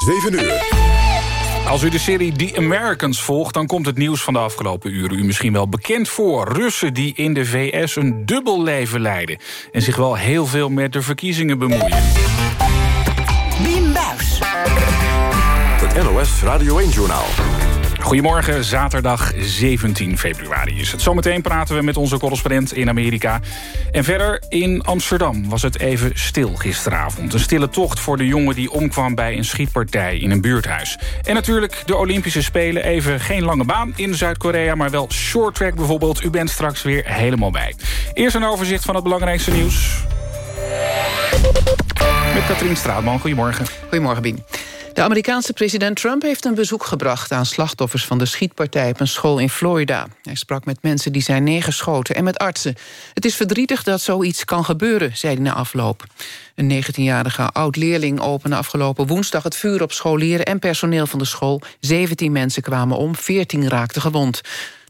7 uur. Als u de serie The Americans volgt, dan komt het nieuws van de afgelopen uren u misschien wel bekend voor. Russen die in de VS een dubbel leven leiden... en zich wel heel veel met de verkiezingen bemoeien. Bien Buis. Het NOS Radio 1-journaal. Goedemorgen, zaterdag 17 februari is het. Zometeen praten we met onze correspondent in Amerika. En verder in Amsterdam was het even stil gisteravond. Een stille tocht voor de jongen die omkwam bij een schietpartij in een buurthuis. En natuurlijk de Olympische Spelen. Even geen lange baan in Zuid-Korea, maar wel short track bijvoorbeeld. U bent straks weer helemaal bij. Eerst een overzicht van het belangrijkste nieuws. Met Katrien Straatman, goedemorgen. Goedemorgen, Bien. De Amerikaanse president Trump heeft een bezoek gebracht... aan slachtoffers van de schietpartij op een school in Florida. Hij sprak met mensen die zijn neergeschoten en met artsen. Het is verdrietig dat zoiets kan gebeuren, zei hij na afloop. Een 19-jarige oud-leerling opende afgelopen woensdag het vuur op scholieren en personeel van de school. 17 mensen kwamen om, 14 raakten gewond.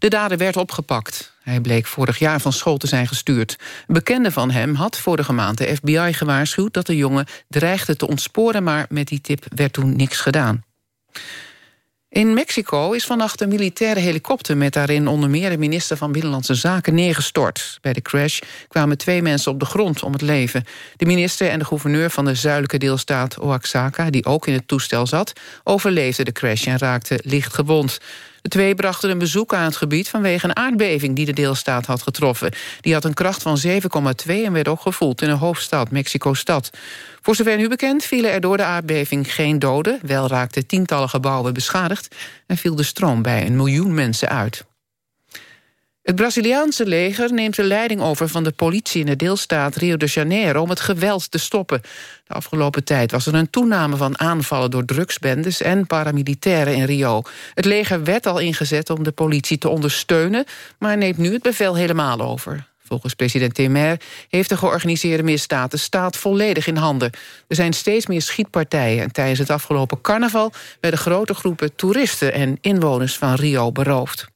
De dader werd opgepakt. Hij bleek vorig jaar van school te zijn gestuurd. Een bekende van hem had vorige maand de FBI gewaarschuwd... dat de jongen dreigde te ontsporen, maar met die tip werd toen niks gedaan. In Mexico is vannacht een militaire helikopter... met daarin onder meer de minister van Binnenlandse Zaken neergestort. Bij de crash kwamen twee mensen op de grond om het leven. De minister en de gouverneur van de zuidelijke deelstaat Oaxaca... die ook in het toestel zat, overleefden de crash en raakten licht gewond. De twee brachten een bezoek aan het gebied vanwege een aardbeving die de deelstaat had getroffen. Die had een kracht van 7,2 en werd ook gevoeld in de hoofdstad Mexico-stad. Voor zover nu bekend vielen er door de aardbeving geen doden. Wel raakten tientallen gebouwen beschadigd en viel de stroom bij een miljoen mensen uit. Het Braziliaanse leger neemt de leiding over van de politie in de deelstaat Rio de Janeiro om het geweld te stoppen. De afgelopen tijd was er een toename van aanvallen door drugsbendes en paramilitairen in Rio. Het leger werd al ingezet om de politie te ondersteunen, maar neemt nu het bevel helemaal over. Volgens president Temer heeft de georganiseerde misdaad de staat volledig in handen. Er zijn steeds meer schietpartijen en tijdens het afgelopen carnaval werden grote groepen toeristen en inwoners van Rio beroofd.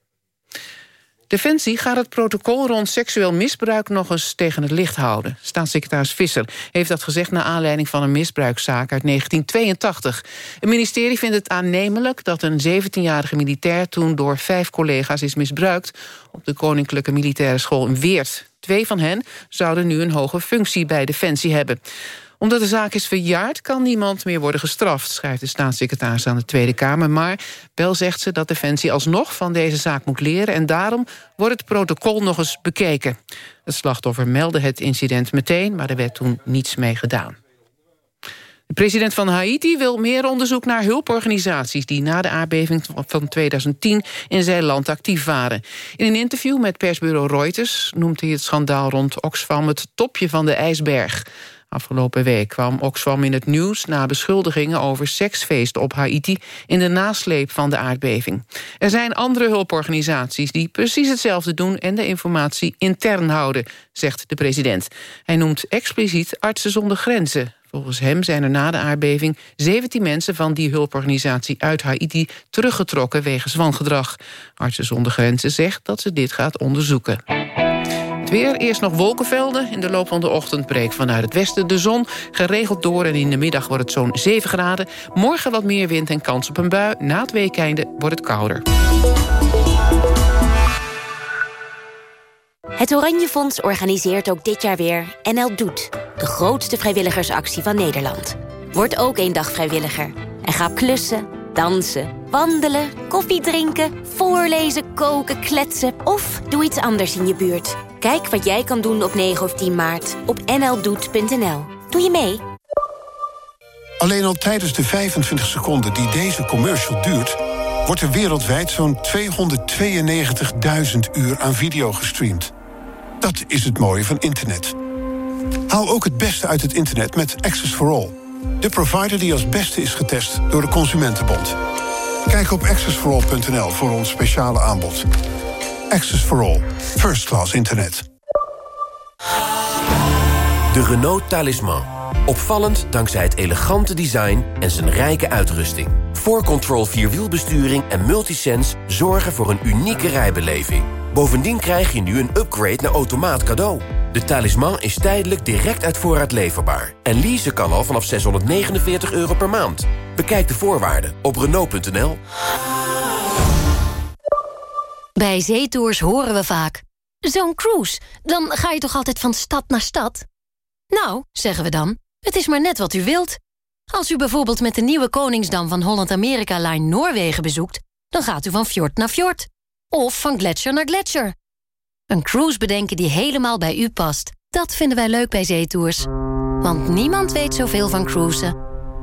Defensie gaat het protocol rond seksueel misbruik nog eens tegen het licht houden. Staatssecretaris Visser heeft dat gezegd naar aanleiding van een misbruikzaak uit 1982. Het ministerie vindt het aannemelijk dat een 17-jarige militair toen door vijf collega's is misbruikt op de Koninklijke Militaire School in Weert. Twee van hen zouden nu een hoge functie bij Defensie hebben omdat de zaak is verjaard kan niemand meer worden gestraft... schrijft de staatssecretaris aan de Tweede Kamer. Maar wel zegt ze dat Defensie alsnog van deze zaak moet leren... en daarom wordt het protocol nog eens bekeken. Het slachtoffer meldde het incident meteen, maar er werd toen niets mee gedaan. De president van Haiti wil meer onderzoek naar hulporganisaties... die na de aardbeving van 2010 in zijn land actief waren. In een interview met persbureau Reuters noemt hij het schandaal rond Oxfam... het topje van de ijsberg. Afgelopen week kwam Oxfam in het nieuws na beschuldigingen over seksfeesten op Haiti in de nasleep van de aardbeving. Er zijn andere hulporganisaties die precies hetzelfde doen en de informatie intern houden, zegt de president. Hij noemt expliciet Artsen zonder Grenzen. Volgens hem zijn er na de aardbeving 17 mensen van die hulporganisatie uit Haiti teruggetrokken wegens wangedrag. Artsen zonder Grenzen zegt dat ze dit gaat onderzoeken. Het weer, eerst nog wolkenvelden. In de loop van de ochtend breekt vanuit het westen de zon geregeld door... en in de middag wordt het zo'n 7 graden. Morgen wat meer wind en kans op een bui. Na het weekeinde wordt het kouder. Het Oranje Fonds organiseert ook dit jaar weer NL Doet. De grootste vrijwilligersactie van Nederland. Word ook één dag vrijwilliger. En ga klussen, dansen, wandelen, koffie drinken... voorlezen, koken, kletsen of doe iets anders in je buurt. Kijk wat jij kan doen op 9 of 10 maart op nldoet.nl. Doe je mee? Alleen al tijdens de 25 seconden die deze commercial duurt... wordt er wereldwijd zo'n 292.000 uur aan video gestreamd. Dat is het mooie van internet. Haal ook het beste uit het internet met Access for All. De provider die als beste is getest door de Consumentenbond. Kijk op accessforall.nl voor ons speciale aanbod. Access for All. First class internet. De Renault Talisman. Opvallend dankzij het elegante design en zijn rijke uitrusting. 4Control Vierwielbesturing en Multisense zorgen voor een unieke rijbeleving. Bovendien krijg je nu een upgrade naar automaat cadeau. De talisman is tijdelijk direct uit voorraad leverbaar. En leasen kan al vanaf 649 euro per maand. Bekijk de voorwaarden op Renault.nl. Bij zeetours horen we vaak... Zo'n cruise, dan ga je toch altijd van stad naar stad? Nou, zeggen we dan, het is maar net wat u wilt. Als u bijvoorbeeld met de nieuwe Koningsdam van Holland-Amerika Line Noorwegen bezoekt... dan gaat u van fjord naar fjord. Of van gletsjer naar gletsjer. Een cruise bedenken die helemaal bij u past. Dat vinden wij leuk bij zeetours. Want niemand weet zoveel van cruisen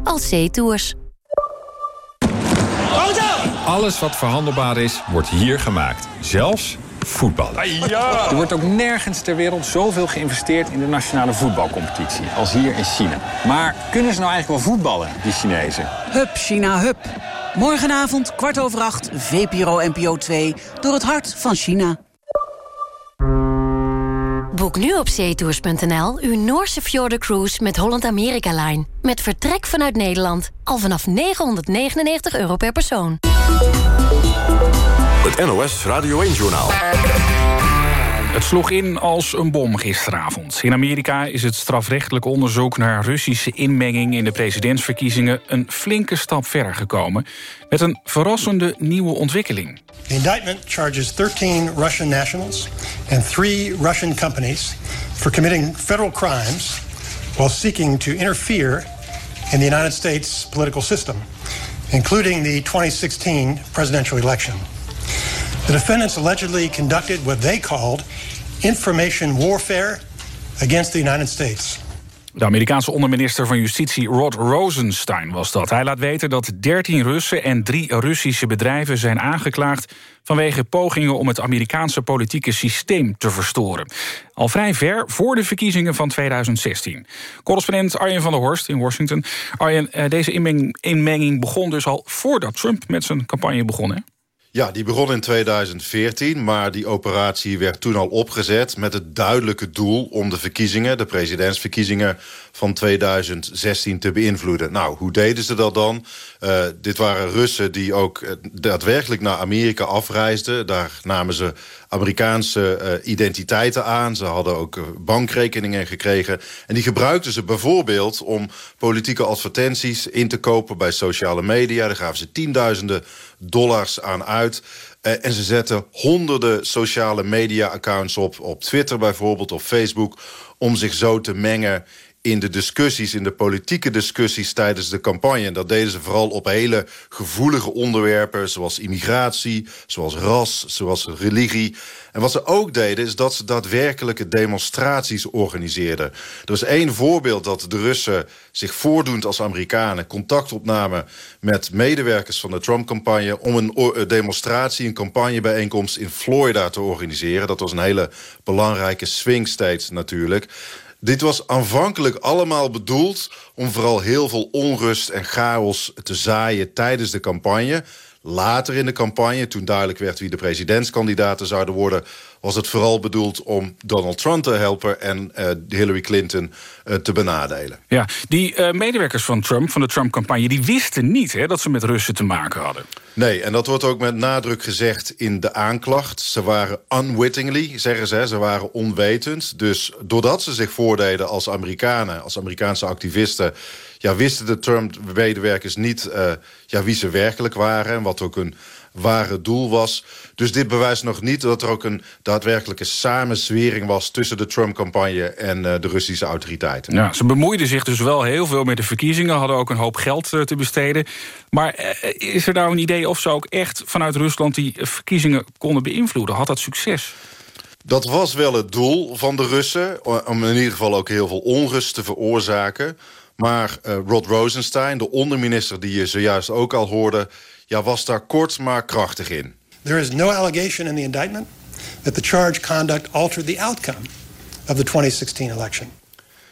als zeetours. Alles wat verhandelbaar is, wordt hier gemaakt. Zelfs voetballen. Er wordt ook nergens ter wereld zoveel geïnvesteerd in de nationale voetbalcompetitie als hier in China. Maar kunnen ze nou eigenlijk wel voetballen, die Chinezen? Hup, China, hup. Morgenavond, kwart over acht, VPRO NPO 2, door het hart van China. Boek nu op zeetours.nl uw Noorse Cruise met Holland America Line. Met vertrek vanuit Nederland. Al vanaf 999 euro per persoon. Het NOS Radio 1-journaal. Het sloeg in als een bom gisteravond. In Amerika is het strafrechtelijk onderzoek naar Russische inmenging in de presidentsverkiezingen een flinke stap verder gekomen met een verrassende nieuwe ontwikkeling. The indictment charges 13 Russian nationals and three Russian companies for committing federal crimes while seeking to interfere in the United States political system, including the 2016 presidential election. The defendants allegedly conducted what they called information warfare against the United States. De Amerikaanse onderminister van Justitie Rod Rosenstein was dat. Hij laat weten dat 13 Russen en drie Russische bedrijven zijn aangeklaagd... vanwege pogingen om het Amerikaanse politieke systeem te verstoren. Al vrij ver voor de verkiezingen van 2016. Correspondent Arjen van der Horst in Washington. Arjen, eh, deze inmenging begon dus al voordat Trump met zijn campagne begon, hè? Ja, die begon in 2014, maar die operatie werd toen al opgezet... met het duidelijke doel om de verkiezingen, de presidentsverkiezingen van 2016 te beïnvloeden. Nou, hoe deden ze dat dan? Uh, dit waren Russen die ook uh, daadwerkelijk naar Amerika afreisden. Daar namen ze Amerikaanse uh, identiteiten aan. Ze hadden ook bankrekeningen gekregen. En die gebruikten ze bijvoorbeeld om politieke advertenties in te kopen bij sociale media. Daar gaven ze tienduizenden dollars aan uit. Uh, en ze zetten honderden sociale media-accounts op. Op Twitter bijvoorbeeld, op Facebook. Om zich zo te mengen in de discussies, in de politieke discussies tijdens de campagne. En dat deden ze vooral op hele gevoelige onderwerpen... zoals immigratie, zoals ras, zoals religie. En wat ze ook deden, is dat ze daadwerkelijke demonstraties organiseerden. Er is één voorbeeld dat de Russen zich voordoend als Amerikanen... contact opnamen met medewerkers van de Trump-campagne... om een demonstratie, een campagnebijeenkomst in Florida te organiseren. Dat was een hele belangrijke swing state natuurlijk... Dit was aanvankelijk allemaal bedoeld om vooral heel veel onrust en chaos te zaaien tijdens de campagne. Later in de campagne, toen duidelijk werd wie de presidentskandidaten zouden worden... was het vooral bedoeld om Donald Trump te helpen... en uh, Hillary Clinton uh, te benadelen. Ja, die uh, medewerkers van Trump, van de Trump-campagne... die wisten niet hè, dat ze met Russen te maken hadden. Nee, en dat wordt ook met nadruk gezegd in de aanklacht. Ze waren unwittingly, zeggen ze, ze waren onwetend. Dus doordat ze zich voordeden als Amerikanen, als Amerikaanse activisten ja, wisten de Trump-medewerkers niet ja, wie ze werkelijk waren... en wat ook een ware doel was. Dus dit bewijst nog niet dat er ook een daadwerkelijke samenzwering was... tussen de Trump-campagne en uh, de Russische autoriteiten. Ja, ze bemoeiden zich dus wel heel veel met de verkiezingen... hadden ook een hoop geld uh, te besteden. Maar uh, is er nou een idee of ze ook echt vanuit Rusland... die verkiezingen konden beïnvloeden? Had dat succes? Dat was wel het doel van de Russen... om in ieder geval ook heel veel onrust te veroorzaken... Maar uh, Rod Rosenstein, de onderminister die je zojuist ook al hoorde... Ja, was daar kort maar krachtig in. There is no allegation in the indictment... that the charge conduct altered the outcome of the 2016 election.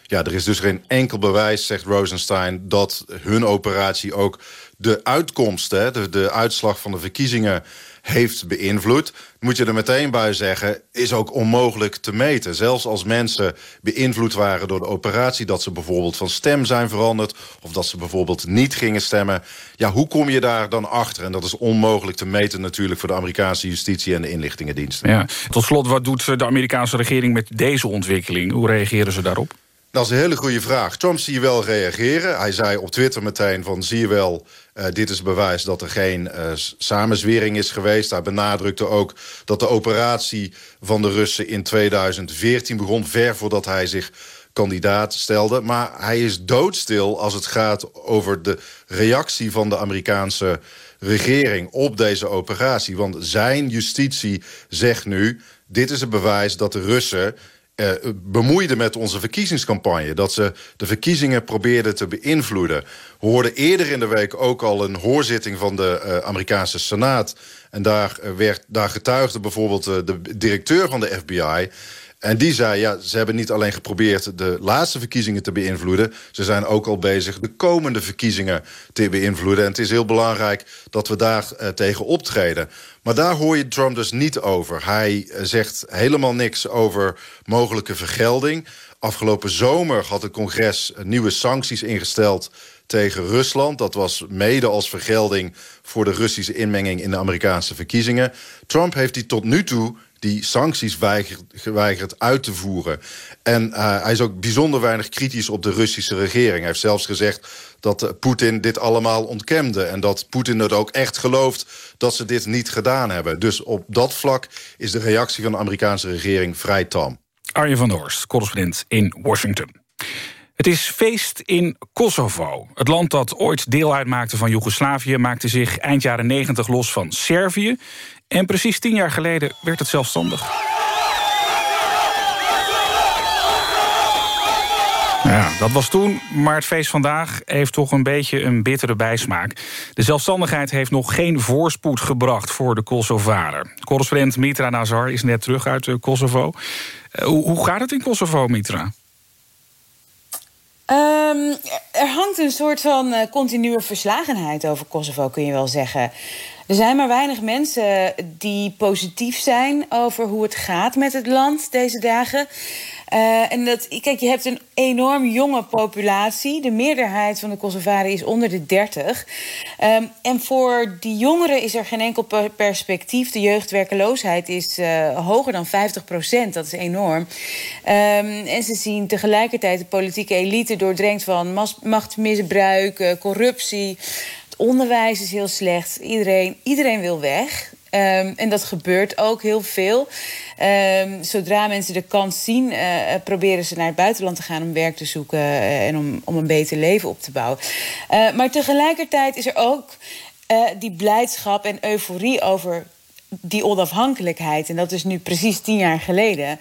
Ja, er is dus geen enkel bewijs, zegt Rosenstein... dat hun operatie ook de uitkomst, hè, de, de uitslag van de verkiezingen heeft beïnvloed... moet je er meteen bij zeggen, is ook onmogelijk te meten. Zelfs als mensen beïnvloed waren door de operatie... dat ze bijvoorbeeld van stem zijn veranderd... of dat ze bijvoorbeeld niet gingen stemmen. Ja, hoe kom je daar dan achter? En dat is onmogelijk te meten natuurlijk... voor de Amerikaanse justitie en de inlichtingendiensten. Ja. Tot slot, wat doet de Amerikaanse regering met deze ontwikkeling? Hoe reageren ze daarop? Dat is een hele goede vraag. Trump zie je wel reageren. Hij zei op Twitter meteen van zie je wel... Uh, dit is bewijs dat er geen uh, samenzwering is geweest. Hij benadrukte ook dat de operatie van de Russen in 2014 begon... ver voordat hij zich kandidaat stelde. Maar hij is doodstil als het gaat over de reactie van de Amerikaanse regering op deze operatie. Want zijn justitie zegt nu... dit is het bewijs dat de Russen uh, bemoeiden met onze verkiezingscampagne. Dat ze de verkiezingen probeerden te beïnvloeden. We hoorden eerder in de week ook al een hoorzitting van de uh, Amerikaanse Senaat. En daar, uh, werd, daar getuigde bijvoorbeeld de directeur van de FBI... En die zei, ja, ze hebben niet alleen geprobeerd de laatste verkiezingen te beïnvloeden... ze zijn ook al bezig de komende verkiezingen te beïnvloeden. En het is heel belangrijk dat we daar uh, tegen optreden. Maar daar hoor je Trump dus niet over. Hij uh, zegt helemaal niks over mogelijke vergelding. Afgelopen zomer had het congres nieuwe sancties ingesteld tegen Rusland. Dat was mede als vergelding voor de Russische inmenging in de Amerikaanse verkiezingen. Trump heeft die tot nu toe die sancties weigert, geweigerd uit te voeren. En uh, hij is ook bijzonder weinig kritisch op de Russische regering. Hij heeft zelfs gezegd dat uh, Poetin dit allemaal ontkemde... en dat Poetin het ook echt gelooft dat ze dit niet gedaan hebben. Dus op dat vlak is de reactie van de Amerikaanse regering vrij tam. Arjen van der Horst, correspondent in Washington. Het is feest in Kosovo. Het land dat ooit deel uitmaakte van Joegoslavië... maakte zich eind jaren 90 los van Servië... En precies tien jaar geleden werd het zelfstandig. Ja, dat was toen, maar het feest vandaag heeft toch een beetje een bittere bijsmaak. De zelfstandigheid heeft nog geen voorspoed gebracht voor de Kosovaren. Correspondent Mitra Nazar is net terug uit Kosovo. Uh, hoe gaat het in Kosovo, Mitra? Um, er hangt een soort van uh, continue verslagenheid over Kosovo, kun je wel zeggen. Er zijn maar weinig mensen die positief zijn over hoe het gaat met het land deze dagen. Uh, en dat, kijk, je hebt een enorm jonge populatie. De meerderheid van de Kosovaren is onder de 30. Um, en voor die jongeren is er geen enkel perspectief. De jeugdwerkeloosheid is uh, hoger dan 50 procent. Dat is enorm. Um, en ze zien tegelijkertijd de politieke elite doordrenkt van machtsmisbruik, uh, corruptie onderwijs is heel slecht. Iedereen, iedereen wil weg. Um, en dat gebeurt ook heel veel. Um, zodra mensen de kans zien, uh, proberen ze naar het buitenland te gaan om werk te zoeken uh, en om, om een beter leven op te bouwen. Uh, maar tegelijkertijd is er ook die blijdschap en euforie over die onafhankelijkheid. En dat is nu precies tien jaar geleden.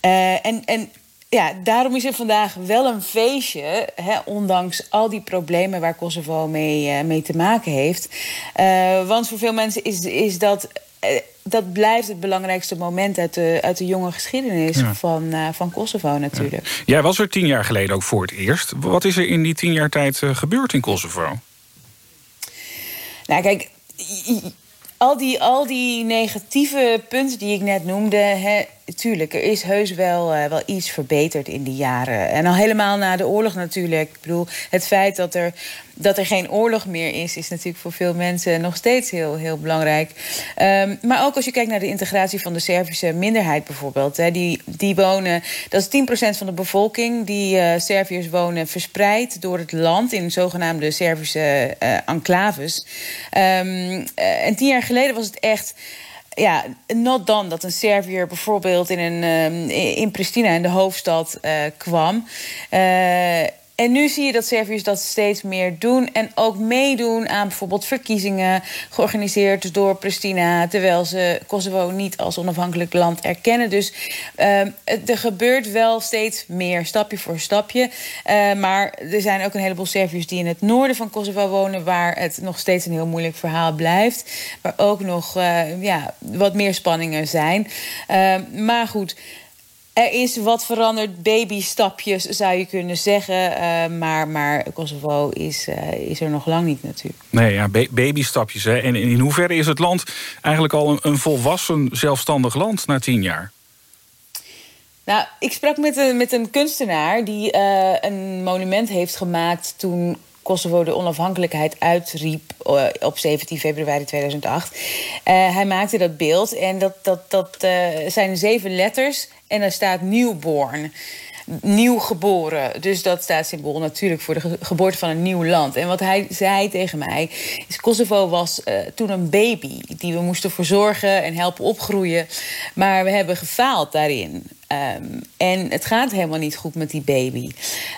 en, en ja, daarom is er vandaag wel een feestje, hè, ondanks al die problemen waar Kosovo mee, uh, mee te maken heeft. Uh, want voor veel mensen is, is dat. Uh, dat blijft het belangrijkste moment uit de, uit de jonge geschiedenis ja. van, van Kosovo natuurlijk. Ja. Jij was er tien jaar geleden ook voor het eerst. Wat is er in die tien jaar tijd gebeurd in Kosovo? Nou, kijk, al die, al die negatieve punten die ik net noemde... Hè, tuurlijk, er is heus wel, uh, wel iets verbeterd in die jaren. En al helemaal na de oorlog natuurlijk. Ik bedoel, het feit dat er, dat er geen oorlog meer is... is natuurlijk voor veel mensen nog steeds heel, heel belangrijk. Um, maar ook als je kijkt naar de integratie van de Servische minderheid bijvoorbeeld. Hè, die, die wonen, dat is 10% van de bevolking. Die uh, Serviërs wonen verspreid door het land... in zogenaamde Servische uh, enclaves. Um, en tien jaar geleden was het echt ja, not dan dat een Serviër bijvoorbeeld in, een, uh, in Pristina, in de hoofdstad, uh, kwam. En nu zie je dat Serviërs dat steeds meer doen. En ook meedoen aan bijvoorbeeld verkiezingen. Georganiseerd door Pristina. Terwijl ze Kosovo niet als onafhankelijk land erkennen. Dus uh, er gebeurt wel steeds meer, stapje voor stapje. Uh, maar er zijn ook een heleboel Serviërs die in het noorden van Kosovo wonen. Waar het nog steeds een heel moeilijk verhaal blijft. Waar ook nog uh, ja, wat meer spanningen zijn. maar goed. Er is wat veranderd, babystapjes zou je kunnen zeggen. Uh, maar, maar Kosovo is, uh, is er nog lang niet natuurlijk. Nee, ja, ba babystapjes. Hè. En in hoeverre is het land eigenlijk al een, een volwassen zelfstandig land na tien jaar? Nou, ik sprak met een, met een kunstenaar die uh, een monument heeft gemaakt toen Kosovo de onafhankelijkheid uitriep uh, op 17 februari 2008. Uh, hij maakte dat beeld en dat, dat, dat uh, zijn zeven letters en er staat newborn. nieuw geboren. Dus dat staat symbool natuurlijk voor de geboorte van een nieuw land. En wat hij zei tegen mij is... Kosovo was toen een baby die we moesten verzorgen en helpen opgroeien. Maar we hebben gefaald daarin. Um, en het gaat helemaal niet goed met die baby.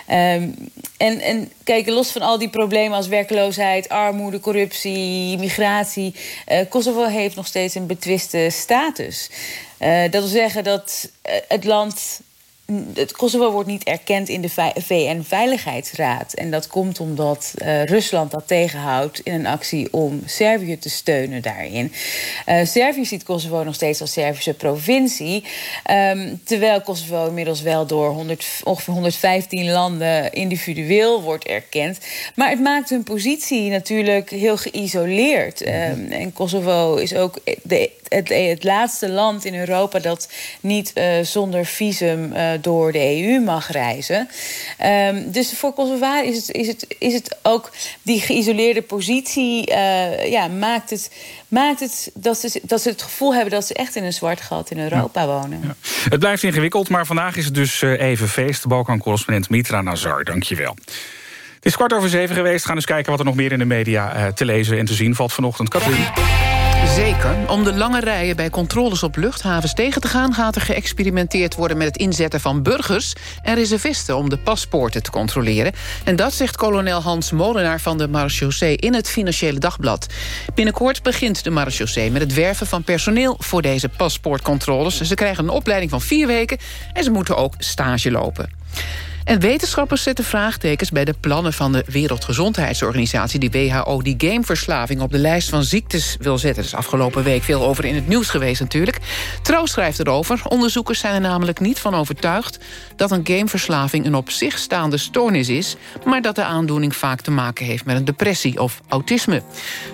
Um, en, en kijk, los van al die problemen als werkloosheid, armoede, corruptie, migratie. Uh, Kosovo heeft nog steeds een betwiste status. Uh, dat wil zeggen dat het land het Kosovo wordt niet erkend in de VN-veiligheidsraad. En dat komt omdat uh, Rusland dat tegenhoudt in een actie om Servië te steunen daarin. Uh, Servië ziet Kosovo nog steeds als Servische provincie. Um, terwijl Kosovo inmiddels wel door 100, ongeveer 115 landen individueel wordt erkend. Maar het maakt hun positie natuurlijk heel geïsoleerd. Um, en Kosovo is ook de, het, het, laatste land in Europa dat niet uh, zonder visum uh, door de EU mag reizen. Um, dus voor Kosovo is het, is, het, is het ook die geïsoleerde positie uh, ja, maakt het. Maakt het dat ze, dat ze het gevoel hebben dat ze echt in een zwart gat in Europa ja. wonen. Ja. Het blijft ingewikkeld, maar vandaag is het dus even feest. Balkan-correspondent Mitra Nazar, dankjewel. Het is kwart over zeven geweest. Gaan eens kijken wat er nog meer in de media te lezen en te zien valt vanochtend. Katrien. Zeker. Om de lange rijen bij controles op luchthavens tegen te gaan... gaat er geëxperimenteerd worden met het inzetten van burgers... en reservisten om de paspoorten te controleren. En dat zegt kolonel Hans Molenaar van de marechaussee... in het Financiële Dagblad. Binnenkort begint de marechaussee met het werven van personeel... voor deze paspoortcontroles. Ze krijgen een opleiding van vier weken... en ze moeten ook stage lopen. En wetenschappers zetten vraagtekens bij de plannen van de Wereldgezondheidsorganisatie... die WHO die gameverslaving op de lijst van ziektes wil zetten. Er is afgelopen week veel over in het nieuws geweest natuurlijk. Trouw schrijft erover. Onderzoekers zijn er namelijk niet van overtuigd... dat een gameverslaving een op zich staande stoornis is... maar dat de aandoening vaak te maken heeft met een depressie of autisme.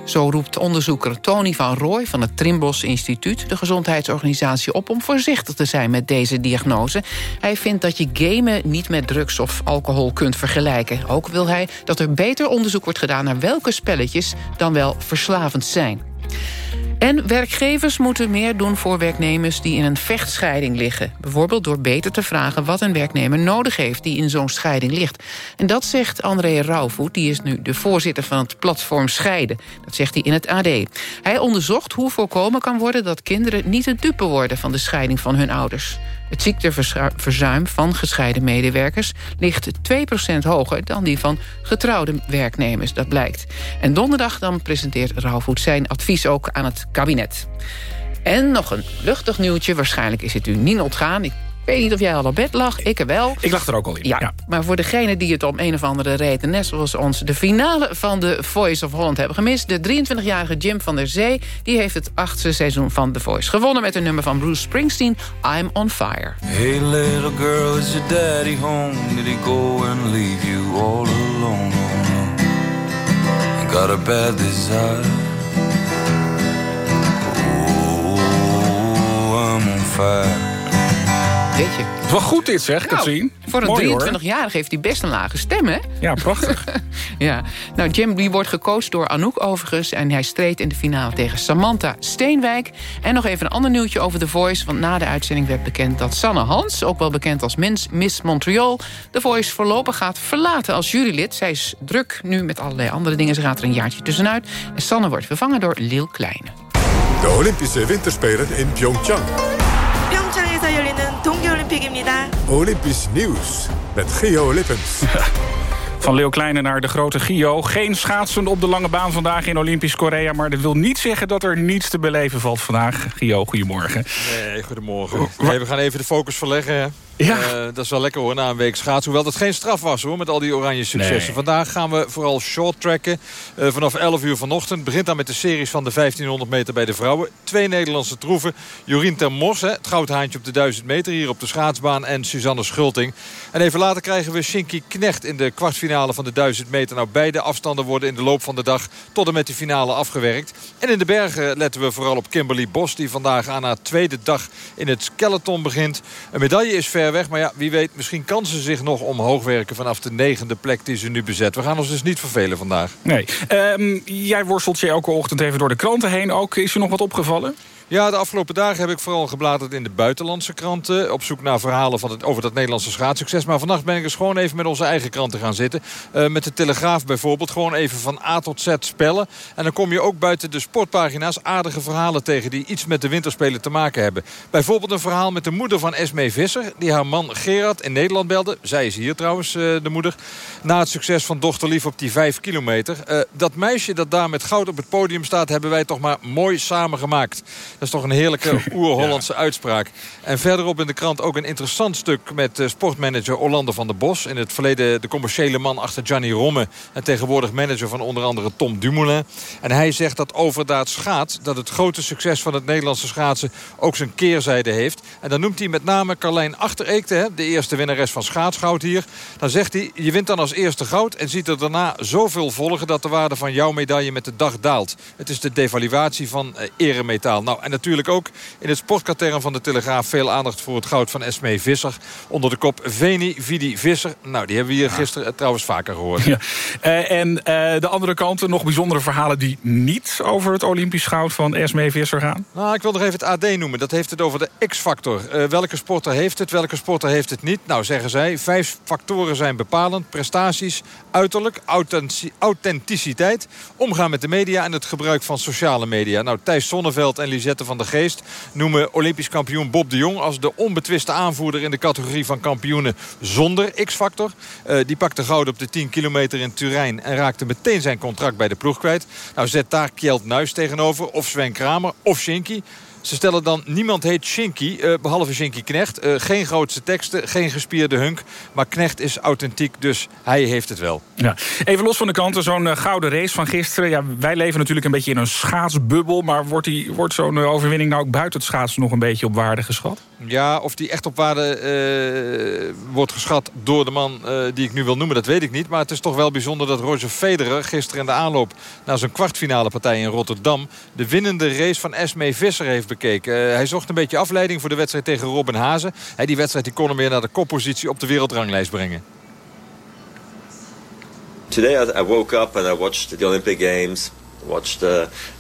Zo roept onderzoeker Tony van Rooij van het Trimbos Instituut... de gezondheidsorganisatie op om voorzichtig te zijn met deze diagnose. Hij vindt dat je gamen niet met of alcohol kunt vergelijken. Ook wil hij dat er beter onderzoek wordt gedaan naar welke spelletjes dan wel verslavend zijn. En werkgevers moeten meer doen voor werknemers die in een vechtscheiding liggen. Bijvoorbeeld door beter te vragen wat een werknemer nodig heeft... die in zo'n scheiding ligt. En dat zegt André Rauwvoet, die is nu de voorzitter van het platform Scheiden. Dat zegt hij in het AD. Hij onderzocht hoe voorkomen kan worden dat kinderen niet het dupe worden... van de scheiding van hun ouders. Het ziekteverzuim van gescheiden medewerkers ligt 2% hoger dan die van getrouwde werknemers, dat blijkt. En donderdag dan presenteert Rauwvoet zijn advies ook aan het kabinet. En nog een luchtig nieuwtje, waarschijnlijk is het u niet ontgaan. Weet niet of jij al op bed lag, ik er wel. Ik lag er ook al in. Ja, maar voor degene die het om een of andere reden... net zoals ons de finale van de Voice of Holland hebben gemist... de 23-jarige Jim van der Zee... die heeft het achtste seizoen van The Voice gewonnen... met een nummer van Bruce Springsteen, I'm on Fire. Hey little girl, is your daddy home? Did he go and leave you all alone? Got a bad desire Oh, I'm on fire Weet je. Wat goed dit zeg, nou, Katrien. Voor een 23-jarige heeft hij best een lage stem, hè? Ja, prachtig. ja. Nou, Jim die wordt gecoacht door Anouk overigens... en hij streed in de finale tegen Samantha Steenwijk. En nog even een ander nieuwtje over The Voice... want na de uitzending werd bekend dat Sanne Hans... ook wel bekend als Miss Montreal... The Voice voorlopig gaat verlaten als jurylid. Zij is druk nu met allerlei andere dingen. Ze gaat er een jaartje tussenuit. En Sanne wordt vervangen door Lil Kleine. De Olympische Winterspelen in Pyeongchang. 올림픽입니다. Olympisch nieuws met Geo Lippens. Van Leo Kleine naar de grote Gio. Geen schaatsen op de lange baan vandaag in Olympisch Korea... maar dat wil niet zeggen dat er niets te beleven valt vandaag. Gio, goedemorgen. Nee, goedemorgen. Nee, we gaan even de focus verleggen. Hè. Ja. Uh, dat is wel lekker hoor, na een week schaatsen. Hoewel dat geen straf was hoor, met al die oranje successen. Nee. Vandaag gaan we vooral short tracken. Uh, vanaf 11 uur vanochtend. Begint dan met de series van de 1500 meter bij de vrouwen. Twee Nederlandse troeven. Jorien Termors, hè, het goudhaantje op de 1000 meter hier op de schaatsbaan. En Suzanne Schulting. En even later krijgen we Shinky Knecht in de kwartfinale van de 1000 meter. Nou, beide afstanden worden in de loop van de dag tot en met die finale afgewerkt. En in de bergen letten we vooral op Kimberly Bos. Die vandaag aan haar tweede dag in het skeleton begint. Een medaille is ver weg, maar ja, wie weet, misschien kan ze zich nog omhoog werken vanaf de negende plek die ze nu bezet. We gaan ons dus niet vervelen vandaag. Nee. Um, jij worstelt je elke ochtend even door de kranten heen ook. Is er nog wat opgevallen? Ja, de afgelopen dagen heb ik vooral gebladerd in de buitenlandse kranten. Op zoek naar verhalen van het, over dat Nederlandse schaatssucces. Maar vannacht ben ik eens gewoon even met onze eigen kranten gaan zitten. Uh, met de Telegraaf bijvoorbeeld. Gewoon even van A tot Z spellen. En dan kom je ook buiten de sportpagina's aardige verhalen tegen... die iets met de winterspelen te maken hebben. Bijvoorbeeld een verhaal met de moeder van Esmee Visser... die haar man Gerard in Nederland belde. Zij is hier trouwens, uh, de moeder. Na het succes van dochter Lief op die 5 kilometer. Uh, dat meisje dat daar met goud op het podium staat... hebben wij toch maar mooi samen gemaakt. Dat is toch een heerlijke oer-Hollandse uitspraak. En verderop in de krant ook een interessant stuk... met uh, sportmanager Orlando van der Bos. In het verleden de commerciële man achter Gianni Romme... en tegenwoordig manager van onder andere Tom Dumoulin. En hij zegt dat overdaad schaats... dat het grote succes van het Nederlandse schaatsen... ook zijn keerzijde heeft. En dan noemt hij met name Carlijn Achtereekte... de eerste winnares van schaatsgoud hier. Dan zegt hij, je wint dan als eerste goud... en ziet er daarna zoveel volgen... dat de waarde van jouw medaille met de dag daalt. Het is de devaluatie van uh, eremetaal. Nou, en natuurlijk ook in het sportkatern van de Telegraaf... veel aandacht voor het goud van Esmee Visser. Onder de kop Veni Vidi Visser. Nou, die hebben we hier gisteren uh, trouwens vaker gehoord. Ja. Uh, en de andere kanten, nog bijzondere verhalen... die niet over het Olympisch goud van Esmee Visser gaan? Nou, ik wil nog even het AD noemen. Dat heeft het over de X-factor. welke sporter heeft het, welke sporter heeft het niet? Nou, zeggen zij, vijf factoren zijn bepalend. Prestaties, uiterlijk, authenticiteit... omgaan met de media en het gebruik van sociale media. Nou, Thijs Sonneveld en Lisette van der Geest noemen Olympisch kampioen Bob de Jong... als de onbetwiste aanvoerder in de categorie van kampioenen zonder X-factor. Uh, die pakte goud op de 10 kilometer in Turijn... en raakte meteen zijn contract bij de ploeg kwijt. Nou, zet daar Kjeld Nuis tegenover, of Sven Kramer, of Shinky... Ze stellen dan, niemand heet Shinky, uh, behalve Shinky Knecht. Uh, geen grootste teksten, geen gespierde hunk. Maar Knecht is authentiek, dus hij heeft het wel. Ja. Even los van de kanten, zo'n uh, gouden race van gisteren. Ja, wij leven natuurlijk een beetje in een schaatsbubbel. Maar wordt, die, wordt zo'n overwinning nou ook buiten het schaatsen nog een beetje op waarde geschat? Ja, of die echt op waarde wordt geschat door de man die ik nu wil noemen, dat weet ik niet. Maar het is toch wel bijzonder dat Roger Federer gisteren in de aanloop... naar zijn kwartfinale partij in Rotterdam... de winnende race van Esmee Visser heeft Uh, hij zocht een beetje afleiding voor de wedstrijd tegen Robin Hazen. Die wedstrijd die kon hem weer naar de koppositie op de wereldranglijst brengen. Today I woke up and I watched the Olympic Games. Watched uh,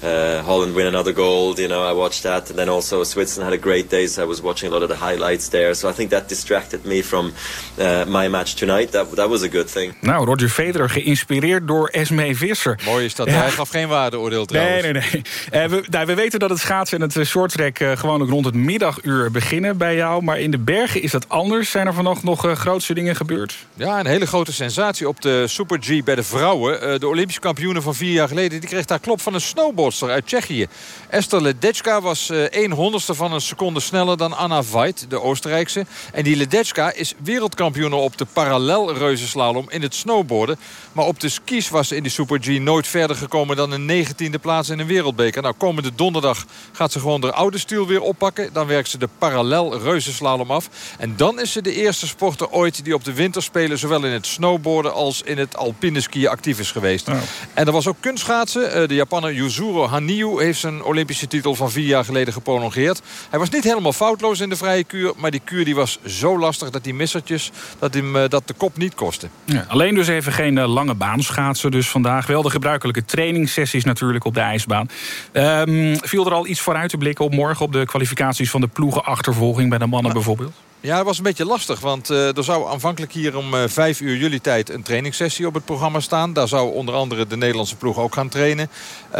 uh, Holland win another gold. You know, I watched that, and then also Switzerland had a great day, so I was watching a lot of the highlights there. So I think that distracted me from uh, my match tonight. That that was a good thing. Nou, Roger Federer geïnspireerd door Esmee Visser. Mooi is dat. Ja. Hij gaf geen waardeoordeel trouwens. Nee, nee, nee. Uh, we, nou, we weten dat het schaatsen en het uh, shorttrack uh, gewoon ook rond het middaguur beginnen bij jou. Maar in de bergen is dat anders. Zijn er vanochtend nog uh, grootste dingen gebeurd? Ja, een hele grote sensatie op de Super G bij de vrouwen. de Olympische kampioenen van vier jaar geleden, die kreeg daar klop van een snowboardster uit Tsjechië. Esther Ledecka was uh, 1 honderdste van een seconde sneller dan Anna Veit, de Oostenrijkse. En die Ledecka is wereldkampioen op de parallelreuzenslalom in het snowboarden. Maar op de skis was ze in die Super G nooit verder gekomen dan een 19e plaats in een wereldbeker. Nou, komende donderdag gaat ze gewoon de oude stuur weer oppakken. Dan werkt ze de parallelreuzenslalom af. En dan is ze de eerste sporter ooit die op de winterspelen... zowel in het snowboarden als in het alpine skiën actief is geweest. En er was ook kunstschaatsen. De Japaner Yuzuru Hanyu heeft zijn Olympische titel van vier jaar geleden geprolongeerd. Hij was niet helemaal foutloos in de vrije kuur. Maar die kuur die was zo lastig dat die missertjes dat, hem, dat de kop niet kostte. Ja, alleen dus even geen uh, lange baan schaatsen dus vandaag. Wel de gebruikelijke trainingssessies natuurlijk op de ijsbaan. Um, viel er al iets vooruit te blikken op morgen... op de kwalificaties van de ploegenachtervolging bij de mannen ja. bijvoorbeeld? Ja, dat was een beetje lastig. Want uh, er zou aanvankelijk hier om uh, 5 uur jullie tijd een trainingssessie op het programma staan. Daar zou onder andere de Nederlandse ploeg ook gaan trainen. Uh,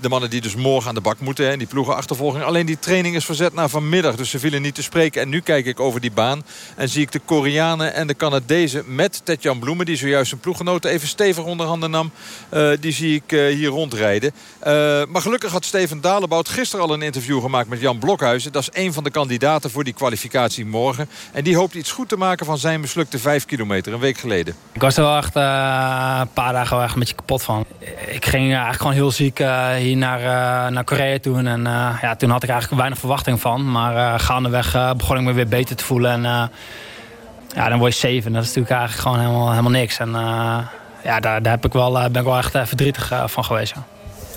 de mannen die dus morgen aan de bak moeten en die ploegenachtervolging. Alleen die training is verzet naar vanmiddag. Dus ze vielen niet te spreken. En nu kijk ik over die baan en zie ik de Koreanen en de Canadezen met Tetjan Bloemen. Die zojuist zijn ploeggenoten even stevig onder handen nam. die zie ik hier rondrijden. maar gelukkig had Steven Dalebout gisteren al een interview gemaakt met Jan Blokhuizen. Dat is een van de kandidaten voor die kwalificatie morgen. En die hoopt iets goed te maken van zijn mislukte 5 kilometer een week geleden. Ik was er wel echt uh, een paar dagen wel echt een beetje kapot van. Ik ging eigenlijk gewoon heel ziek uh, hier naar, uh, naar Korea toen. En ja, toen had ik eigenlijk weinig verwachting van. Maar gaandeweg begon ik me weer beter te voelen. En ja, dan word je zeven. Dat is natuurlijk eigenlijk gewoon helemaal, helemaal niks. En ja, daar, daar heb ik wel, ben ik wel echt verdrietig van geweest. Ja.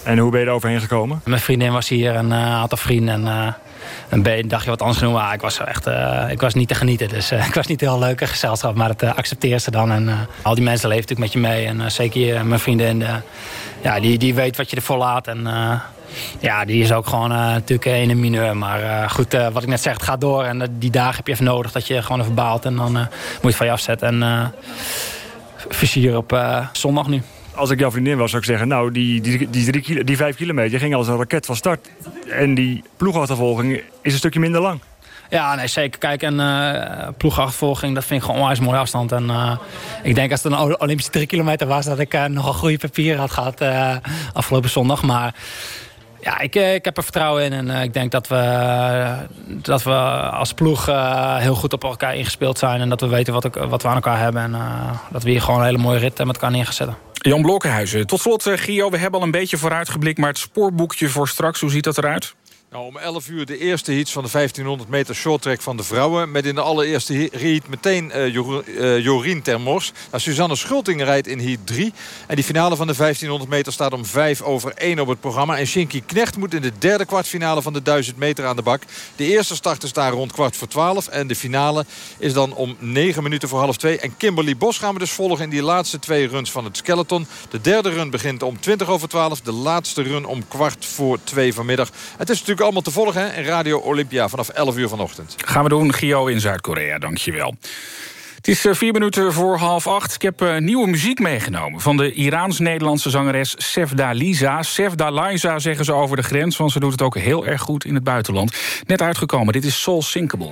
En hoe ben je er overheen gekomen? Mijn vriendin was hier en een aantal vrienden. En, een, een dagje wat anders. Maar ik was echt ik was niet te genieten. Dus ik was niet heel leuk gezelschap. Maar het accepteer ze dan. En al die mensen leven natuurlijk met je mee. En zeker mijn vrienden. ja, die, die weet wat je ervoor laat. En ja, die is ook gewoon uh, natuurlijk een mineur. Maar goed, wat ik net zeg, het gaat door. En die dagen heb je even nodig dat je gewoon even baalt. En dan moet je het van je afzetten. En versier op zondag nu. Als ik jouw vriendin was, zou ik zeggen... nou, die, die, die, drie kilo, die vijf kilometer ging als een raket van start. En die ploegachtervolging is een stukje minder lang. Ja, nee, zeker. Kijk, en uh, ploegachtervolging, dat vind ik gewoon onwijs mooie afstand. En uh, ik denk als het een Olympische drie kilometer was... dat ik uh, nog een goede papier had gehad afgelopen zondag. Maar ja, ik, eh, ik heb er vertrouwen in. En uh, ik denk dat we, dat we als ploeg heel goed op elkaar ingespeeld zijn. En dat we weten wat, wat we aan elkaar hebben. En dat we hier gewoon een hele mooie rit met elkaar neer. Jan Blokkenhuizen, tot slot Gio, we hebben al een beetje vooruitgeblikt... maar het spoorboekje voor straks, hoe ziet dat eruit? Nou, om 11 uur de eerste heats van de 1500 meter shorttrack van de vrouwen. Met in de allereerste heat meteen uh, Jorien Termors. Nou, Suzanne Schulting rijdt in heat 3. En die finale van de 1500 meter staat om 5 over 1 op het programma. En Shinky Knecht moet in de derde kwartfinale van de 1000 meter aan de bak. De eerste start is daar rond kwart voor 12. En de finale is dan om 9 minuten voor half 2. En Kimberly Bos gaan we dus volgen in die laatste twee runs van het skeleton. De derde run begint om 20 over 12. De laatste run om kwart voor 2 vanmiddag. Het is natuurlijk allemaal te volgen hè? Radio Olympia vanaf 11 uur vanochtend. Gaan we doen, Gio in Zuid-Korea, dankjewel. Het is eh, vier minuten voor half acht. Ik heb uh, nieuwe muziek meegenomen van de Iraans-Nederlandse zangeres Sefda Liza. Sefda Liza zeggen ze over de grens, want ze doet het ook heel erg goed in het buitenland. Net uitgekomen, dit is Soul Sinkable.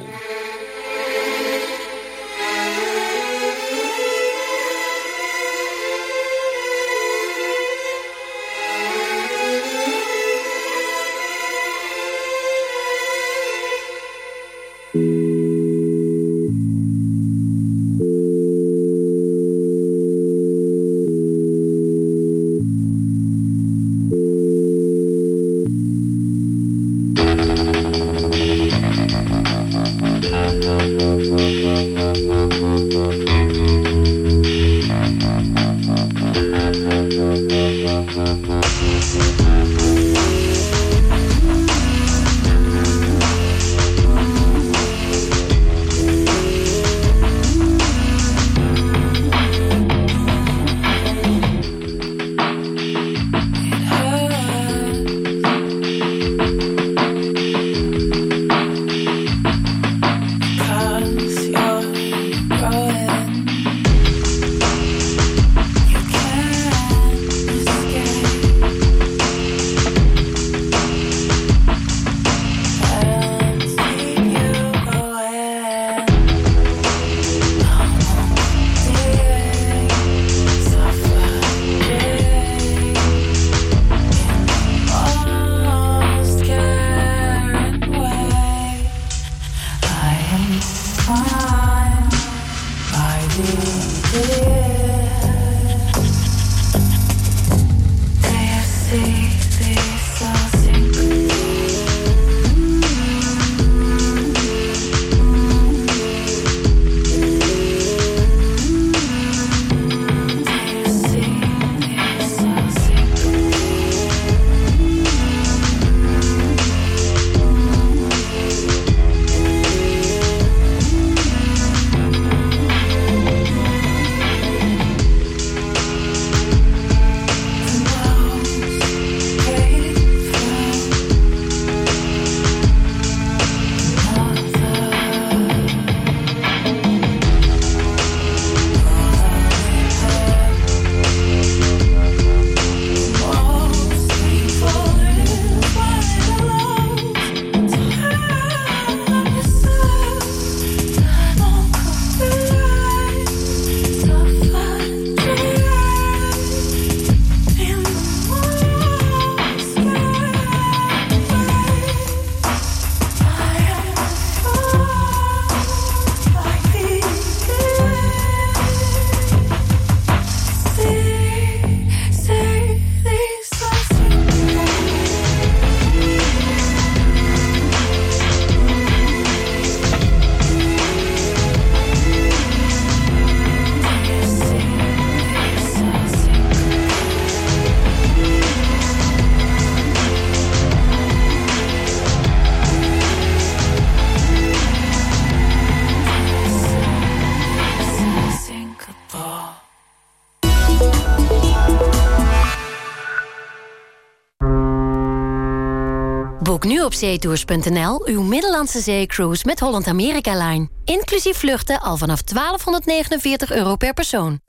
Op zeetours.nl uw Middellandse zeecruise met Holland America Line. Inclusief vluchten al vanaf 1249 euro per persoon.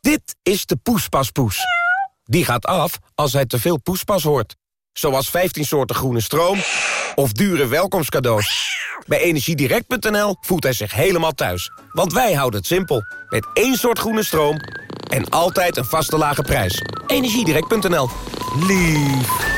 Dit is de poespaspoes. Die gaat af als hij te veel poespas hoort. Zoals 15 soorten groene stroom of dure welkomstcadeaus. Bij Energiedirect.nl voelt hij zich helemaal thuis. Want wij houden het simpel. Met één soort groene stroom en altijd een vaste lage prijs. Energiedirect.nl. Lief.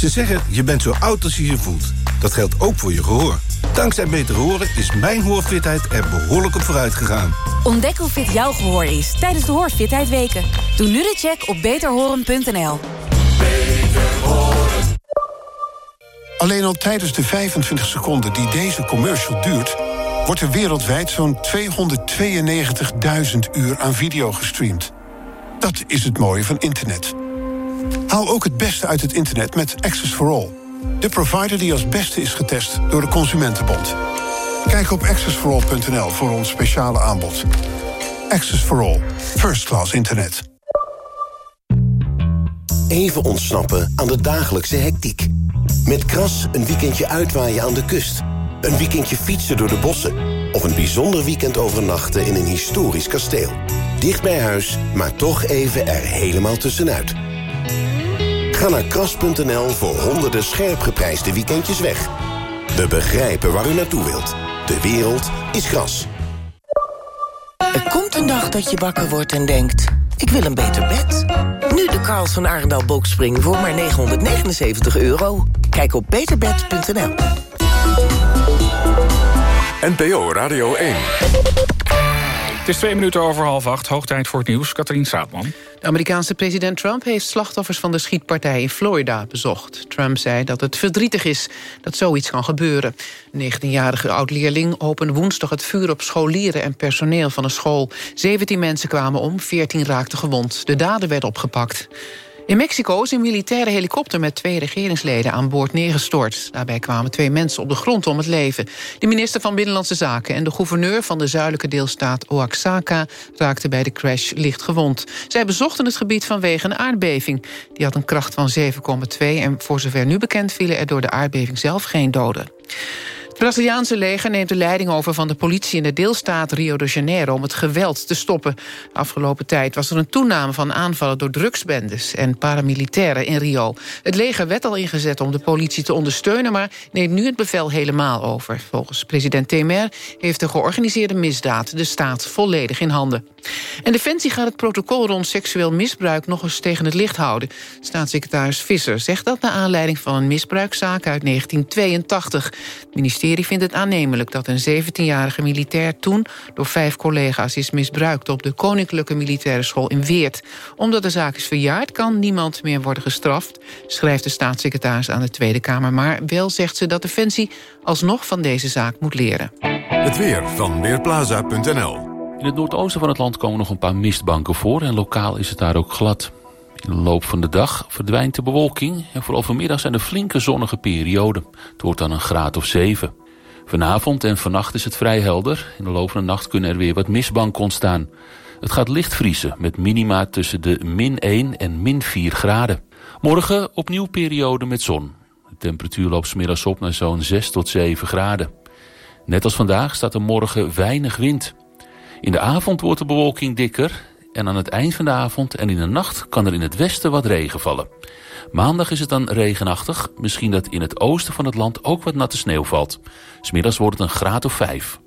Ze zeggen, je bent zo oud als je je voelt. Dat geldt ook voor je gehoor. Dankzij Beter Horen is mijn hoorfitheid er behoorlijk op vooruit gegaan. Ontdek hoe fit jouw gehoor is tijdens de Hoorfitheid Weken. Doe nu de check op beterhoren.nl. Alleen al tijdens de 25 seconden die deze commercial duurt... wordt er wereldwijd zo'n 292.000 uur aan video gestreamd. Dat is het mooie van internet. Haal ook het beste uit het internet met Access for All. De provider die als beste is getest door de Consumentenbond. Kijk op accessforall.nl voor ons speciale aanbod. Access for All. First class internet. Even ontsnappen aan de dagelijkse hectiek. Met Kras een weekendje uitwaaien aan de kust. Een weekendje fietsen door de bossen. Of een bijzonder weekend overnachten in een historisch kasteel. Dicht bij huis, maar toch even er helemaal tussenuit. Ga naar kras.nl voor honderden scherp geprijsde weekendjes weg. We begrijpen waar u naartoe wilt. De wereld is gras. Er komt een dag dat je wakker wordt en denkt... ik wil een beter bed. Nu de Karls van Arendal Boxspring voor maar 979 euro. Kijk op beterbed.nl. NPO Radio 1. Is twee minuten over half acht. Hoog tijd voor het nieuws. Katrien Saatman. De Amerikaanse president Trump heeft slachtoffers van de schietpartij in Florida bezocht. Trump zei dat het verdrietig is dat zoiets kan gebeuren. Een 19-jarige oud-leerling opende woensdag het vuur op scholieren en personeel van een school. 17 mensen kwamen om, 14 raakten gewond. De dader werd opgepakt. In Mexico is een militaire helikopter met twee regeringsleden aan boord neergestort. Daarbij kwamen twee mensen op de grond om het leven. De minister van Binnenlandse Zaken en de gouverneur van de zuidelijke deelstaat Oaxaca raakten bij de crash licht gewond. Zij bezochten het gebied vanwege een aardbeving. Die had een kracht van 7,2 en voor zover nu bekend vielen er door de aardbeving zelf geen doden. Braziliaanse leger neemt de leiding over van de politie in de deelstaat Rio de Janeiro om het geweld te stoppen. De afgelopen tijd was er een toename van aanvallen door drugsbendes en paramilitairen in Rio. Het leger werd al ingezet om de politie te ondersteunen, maar neemt nu het bevel helemaal over. Volgens president Temer heeft de georganiseerde misdaad de staat volledig in handen. En Defensie gaat het protocol rond seksueel misbruik nog eens tegen het licht houden. Staatssecretaris Visser zegt dat naar aanleiding van een misbruikzaak uit 1982. Het ministerie vindt het aannemelijk dat een 17-jarige militair toen door vijf collega's is misbruikt op de Koninklijke Militaire School in Weert. Omdat de zaak is verjaard kan niemand meer worden gestraft, schrijft de staatssecretaris aan de Tweede Kamer. Maar wel zegt ze dat Defensie alsnog van deze zaak moet leren. Het weer van Weerplaza.nl In het noordoosten van het land komen nog een paar mistbanken voor... en lokaal is het daar ook glad. In de loop van de dag verdwijnt de bewolking... en vooral vanmiddag zijn er flinke zonnige perioden. Het wordt dan een graad of 7. Vanavond en vannacht is het vrij helder. In de loop van de nacht kunnen er weer wat mistbanken ontstaan. Het gaat licht vriezen met minima tussen de min 1 en min 4 graden. Morgen opnieuw periode met zon. De temperatuur loopt smiddags op naar zo'n 6 tot 7 graden. Net als vandaag staat er morgen weinig wind. In de avond wordt de bewolking dikker en aan het eind van de avond en in de nacht kan er in het westen wat regen vallen. Maandag is het dan regenachtig, misschien dat in het oosten van het land ook wat natte sneeuw valt. Smiddags wordt het een graad of vijf.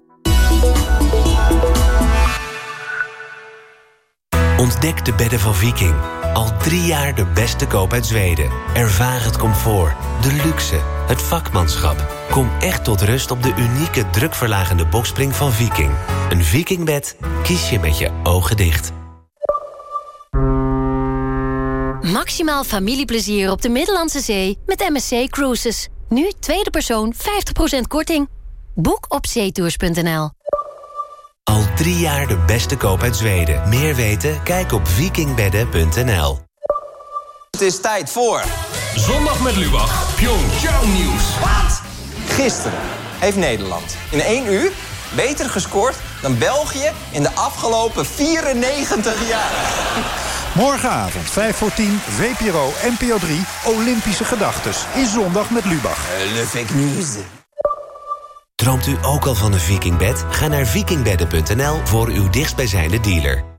Ontdek de bedden van Viking. Al drie jaar de beste koop uit Zweden. Ervaar het comfort, de luxe, het vakmanschap. Kom echt tot rust op de unieke drukverlagende bokspring van Viking. Een Vikingbed kies je met je ogen dicht. Maximaal familieplezier op de Middellandse Zee met MSC Cruises. Nu tweede persoon 50% korting. Boek op zeetours.nl. Al Drie jaar de beste koop uit Zweden. Meer weten? Kijk op vikingbedden.nl. Het is tijd voor... Zondag met Lubach, Pyeongchang Nieuws. Wat? Gisteren heeft Nederland in één uur beter gescoord dan België in de afgelopen 94 jaar. Morgenavond, 5 voor 10, VPRO, NPO 3, Olympische Gedachtes. In Zondag met Lubach. Le fake news. Droomt u ook al van een vikingbed? Ga naar vikingbedden.nl voor uw dichtstbijzijnde dealer.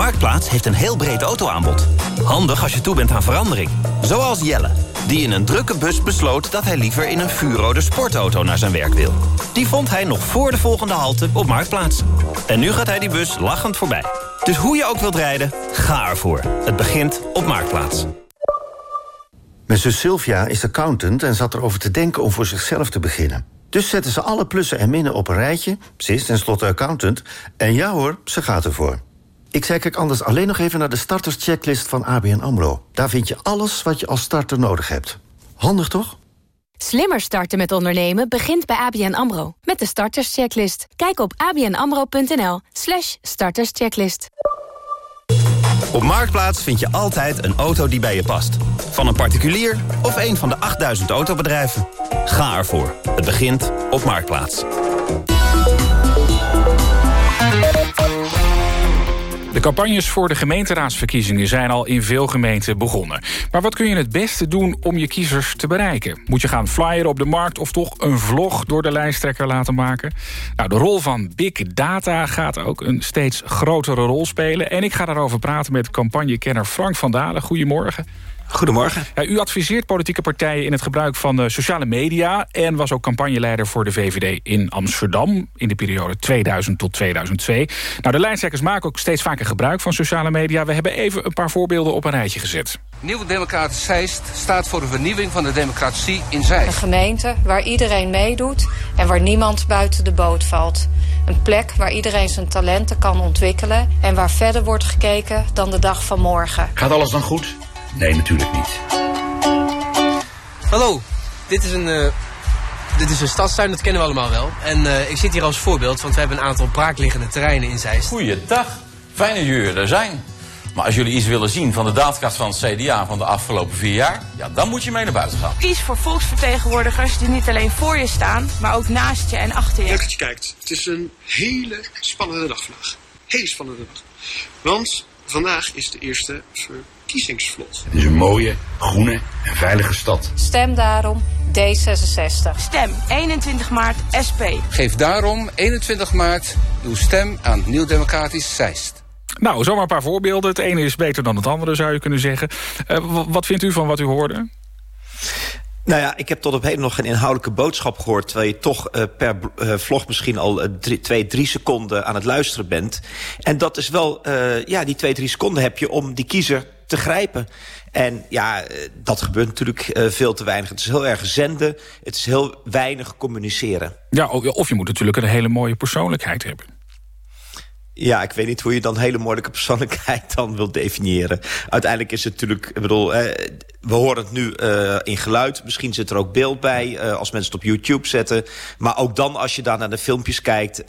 Marktplaats heeft een heel breed autoaanbod. Handig als je toe bent aan verandering. Zoals Jelle, die in een drukke bus besloot... dat hij liever in een vuurrode sportauto naar zijn werk wil. Die vond hij nog voor de volgende halte op Marktplaats. En nu gaat hij die bus lachend voorbij. Dus hoe je ook wilt rijden, ga ervoor. Het begint op Marktplaats. Mijn zus Sylvia is accountant en zat erover te denken om voor zichzelf te beginnen. Dus zetten ze alle plussen en minnen op een rijtje. Ze is tenslotte accountant. En ja hoor, ze gaat ervoor. Ik zei kijk anders alleen nog even naar de starterschecklist van ABN AMRO. Daar vind je alles wat je als starter nodig hebt. Handig toch? Slimmer starten met ondernemen begint bij ABN AMRO. Met de starterschecklist. Kijk op abnamro.nl slash starterschecklist. Op Marktplaats vind je altijd een auto die bij je past. Van een particulier of een van de 8000 autobedrijven. Ga ervoor. Het begint op Marktplaats. De campagnes voor de gemeenteraadsverkiezingen zijn al in veel gemeenten begonnen. Maar wat kun je het beste doen om je kiezers te bereiken? Moet je gaan flyeren op de markt of toch een vlog door de lijsttrekker laten maken? Nou, de rol van big data gaat ook een steeds grotere rol spelen. En ik ga daarover praten met campagnekenner Frank van Dalen. Goedemorgen. Goedemorgen. Ja, u adviseert politieke partijen in het gebruik van uh, sociale media... en was ook campagneleider voor de VVD in Amsterdam... in de periode 2000 tot 2002. Nou, de lijsttrekkers maken ook steeds vaker gebruik van sociale media. We hebben even een paar voorbeelden op een rijtje gezet. Nieuwe Democratische Zeist staat voor de vernieuwing van de democratie in Zeist. Een gemeente waar iedereen meedoet en waar niemand buiten de boot valt. Een plek waar iedereen zijn talenten kan ontwikkelen... en waar verder wordt gekeken dan de dag van morgen. Gaat alles dan goed? Nee, natuurlijk niet. Hallo, dit is een, uh, dit is een stadstuin, dat kennen we allemaal wel. En uh, ik zit hier als voorbeeld, want we hebben een aantal braakliggende terreinen in Zeist. Goeiedag, fijn dat jullie er zijn. Maar als jullie iets willen zien van de daadkracht van het CDA van de afgelopen vier jaar... ja, dan moet je mee naar buiten gaan. Kies voor volksvertegenwoordigers die niet alleen voor je staan... maar ook naast je en achter je. Leuk dat je kijkt. Het is een hele spannende dag vandaag. Hele spannende dag. Want vandaag is de eerste verkiezingsvlot. Het is een mooie, groene en veilige stad. Stem daarom D66. Stem 21 maart SP. Geef daarom 21 maart uw stem aan Nieuw Democratisch Zeist. Nou, zomaar een paar voorbeelden. Het ene is beter dan het andere, zou je kunnen zeggen. Uh, wat vindt u van wat u hoorde? Nou ja, ik heb tot op heden nog geen inhoudelijke boodschap gehoord... terwijl je toch uh, per uh, vlog misschien al uh, drie, twee, drie seconden aan het luisteren bent. En dat is wel, ja, die twee, drie seconden heb je om die kiezer te grijpen. En ja, dat gebeurt natuurlijk veel te weinig. Het is heel erg zenden, het is heel weinig communiceren. Ja, of je moet natuurlijk een hele mooie persoonlijkheid hebben. Ja, ik weet niet hoe je dan hele moeilijke persoonlijkheid dan wilt definiëren. Uiteindelijk is het natuurlijk, ik bedoel, eh, we horen het nu uh, in geluid. Misschien zit er ook beeld bij uh, als mensen het op YouTube zetten. Maar ook dan als je daar naar de filmpjes kijkt...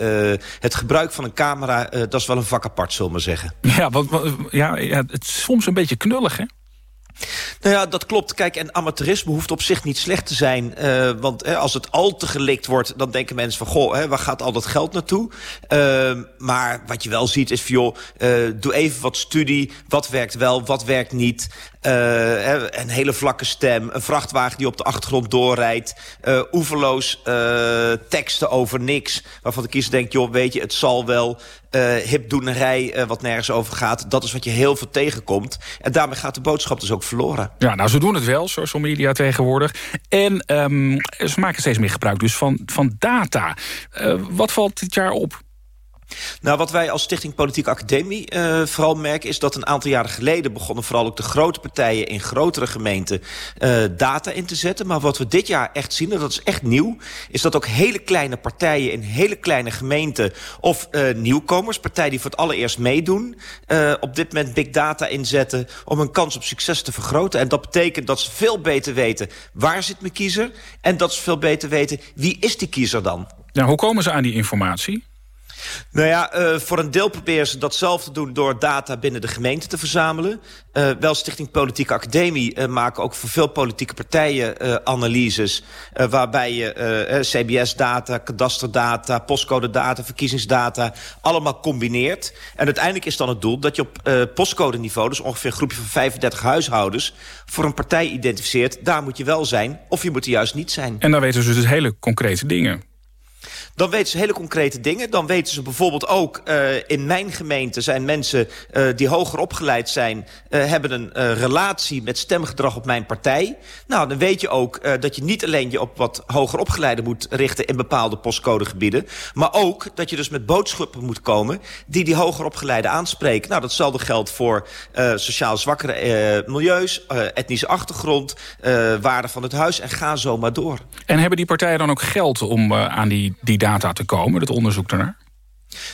het gebruik van een camera, dat is wel een vak apart, zullen we maar zeggen. Ja, want, ja, het is soms een beetje knullig, hè? Nou ja, dat klopt. Kijk, en amateurisme hoeft op zich niet slecht te zijn. Uh, want hè, als het al te gelikt wordt, dan denken mensen van... goh, hè, waar gaat al dat geld naartoe? Uh, maar wat je wel ziet is van, joh, uh, doe even wat studie. Wat werkt wel, wat werkt niet? Een hele vlakke stem, een vrachtwagen die op de achtergrond doorrijdt... oeverloos teksten over niks, waarvan de kiezer denkt... joh, weet je, het zal wel hipdoenerij wat nergens over gaat. Dat is wat je heel veel tegenkomt. En daarmee gaat de boodschap dus ook verloren. Ja, nou, ze doen het wel, social media tegenwoordig. En um, ze maken steeds meer gebruik dus van, van data. Wat valt dit jaar op? Nou, wat wij als Stichting Politieke Academie uh, vooral merken... is dat een aantal jaren geleden begonnen vooral ook de grote partijen... in grotere gemeenten uh, data in te zetten. Maar wat we dit jaar echt zien, en dat is echt nieuw... is dat ook hele kleine partijen in hele kleine gemeenten... of uh, nieuwkomers, partijen die voor het allereerst meedoen... op dit moment big data inzetten om hun kans op succes te vergroten. En dat betekent dat ze veel beter weten waar zit mijn kiezer... en dat ze veel beter weten wie is die kiezer dan. Ja, hoe komen ze aan die informatie? Nou ja, uh, voor een deel proberen ze dat zelf te doen... door data binnen de gemeente te verzamelen. Uh, wel Stichting Politieke Academie uh, maken ook voor veel politieke partijen analyses... waarbij je CBS-data, kadasterdata, postcode-data, verkiezingsdata... allemaal combineert. En uiteindelijk is dan het doel dat je op postcode-niveau... dus ongeveer een groepje van 35 huishoudens... voor een partij identificeert, daar moet je wel zijn... of je moet er juist niet zijn. En dan weten ze dus hele concrete dingen. Dan weten ze hele concrete dingen. Dan weten ze bijvoorbeeld ook, uh, in mijn gemeente zijn mensen uh, die hoger opgeleid zijn... Uh, hebben een relatie met stemgedrag op mijn partij. Nou, dan weet je ook dat je niet alleen je op wat hoger opgeleiden moet richten... in bepaalde postcodegebieden. Maar ook dat je dus met boodschappen moet komen... die die hoger opgeleiden aanspreken. Nou, datzelfde geldt voor sociaal zwakkere milieus, etnische achtergrond... waarde van het huis en ga zo maar door. En hebben die partijen dan ook geld om aan die, die data te komen, het onderzoek daarnaar?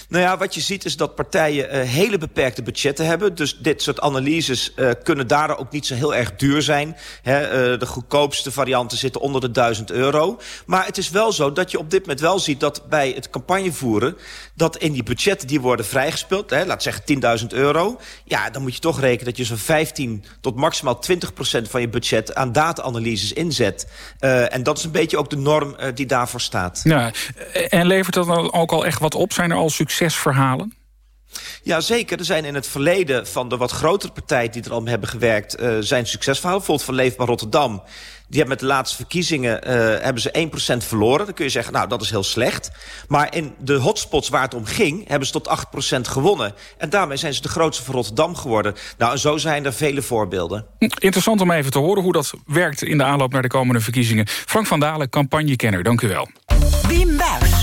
Nou ja, wat je ziet is dat partijen uh, hele beperkte budgetten hebben. Dus dit soort analyses uh, kunnen daar ook niet zo heel erg duur zijn. He, uh, de goedkoopste varianten zitten onder de 1000 euro. Maar het is wel zo dat je op dit moment wel ziet dat bij het campagnevoeren... dat in die budgetten die worden vrijgespeeld, hè, laat zeggen 10.000 euro... ja, dan moet je toch rekenen dat je zo'n 15 tot maximaal 20 procent van je budget... aan data-analyses inzet. en dat is een beetje ook de norm die daarvoor staat. Ja, en levert dat dan ook al echt wat op? Zijn er succesverhalen? Ja, zeker. Er zijn in het verleden van de wat grotere partijen... die er al hebben gewerkt, uh, zijn succesverhalen. Bijvoorbeeld van Leefbaar Rotterdam. Die hebben met de laatste verkiezingen uh, hebben ze 1% verloren. Dan kun je zeggen, nou, dat is heel slecht. Maar in de hotspots waar het om ging... hebben ze tot 8% gewonnen. En daarmee zijn ze de grootste van Rotterdam geworden. Nou, en zo zijn er vele voorbeelden. Interessant om even te horen hoe dat werkt... in de aanloop naar de komende verkiezingen. Frank van Dalen, campagnekenner, dank u wel.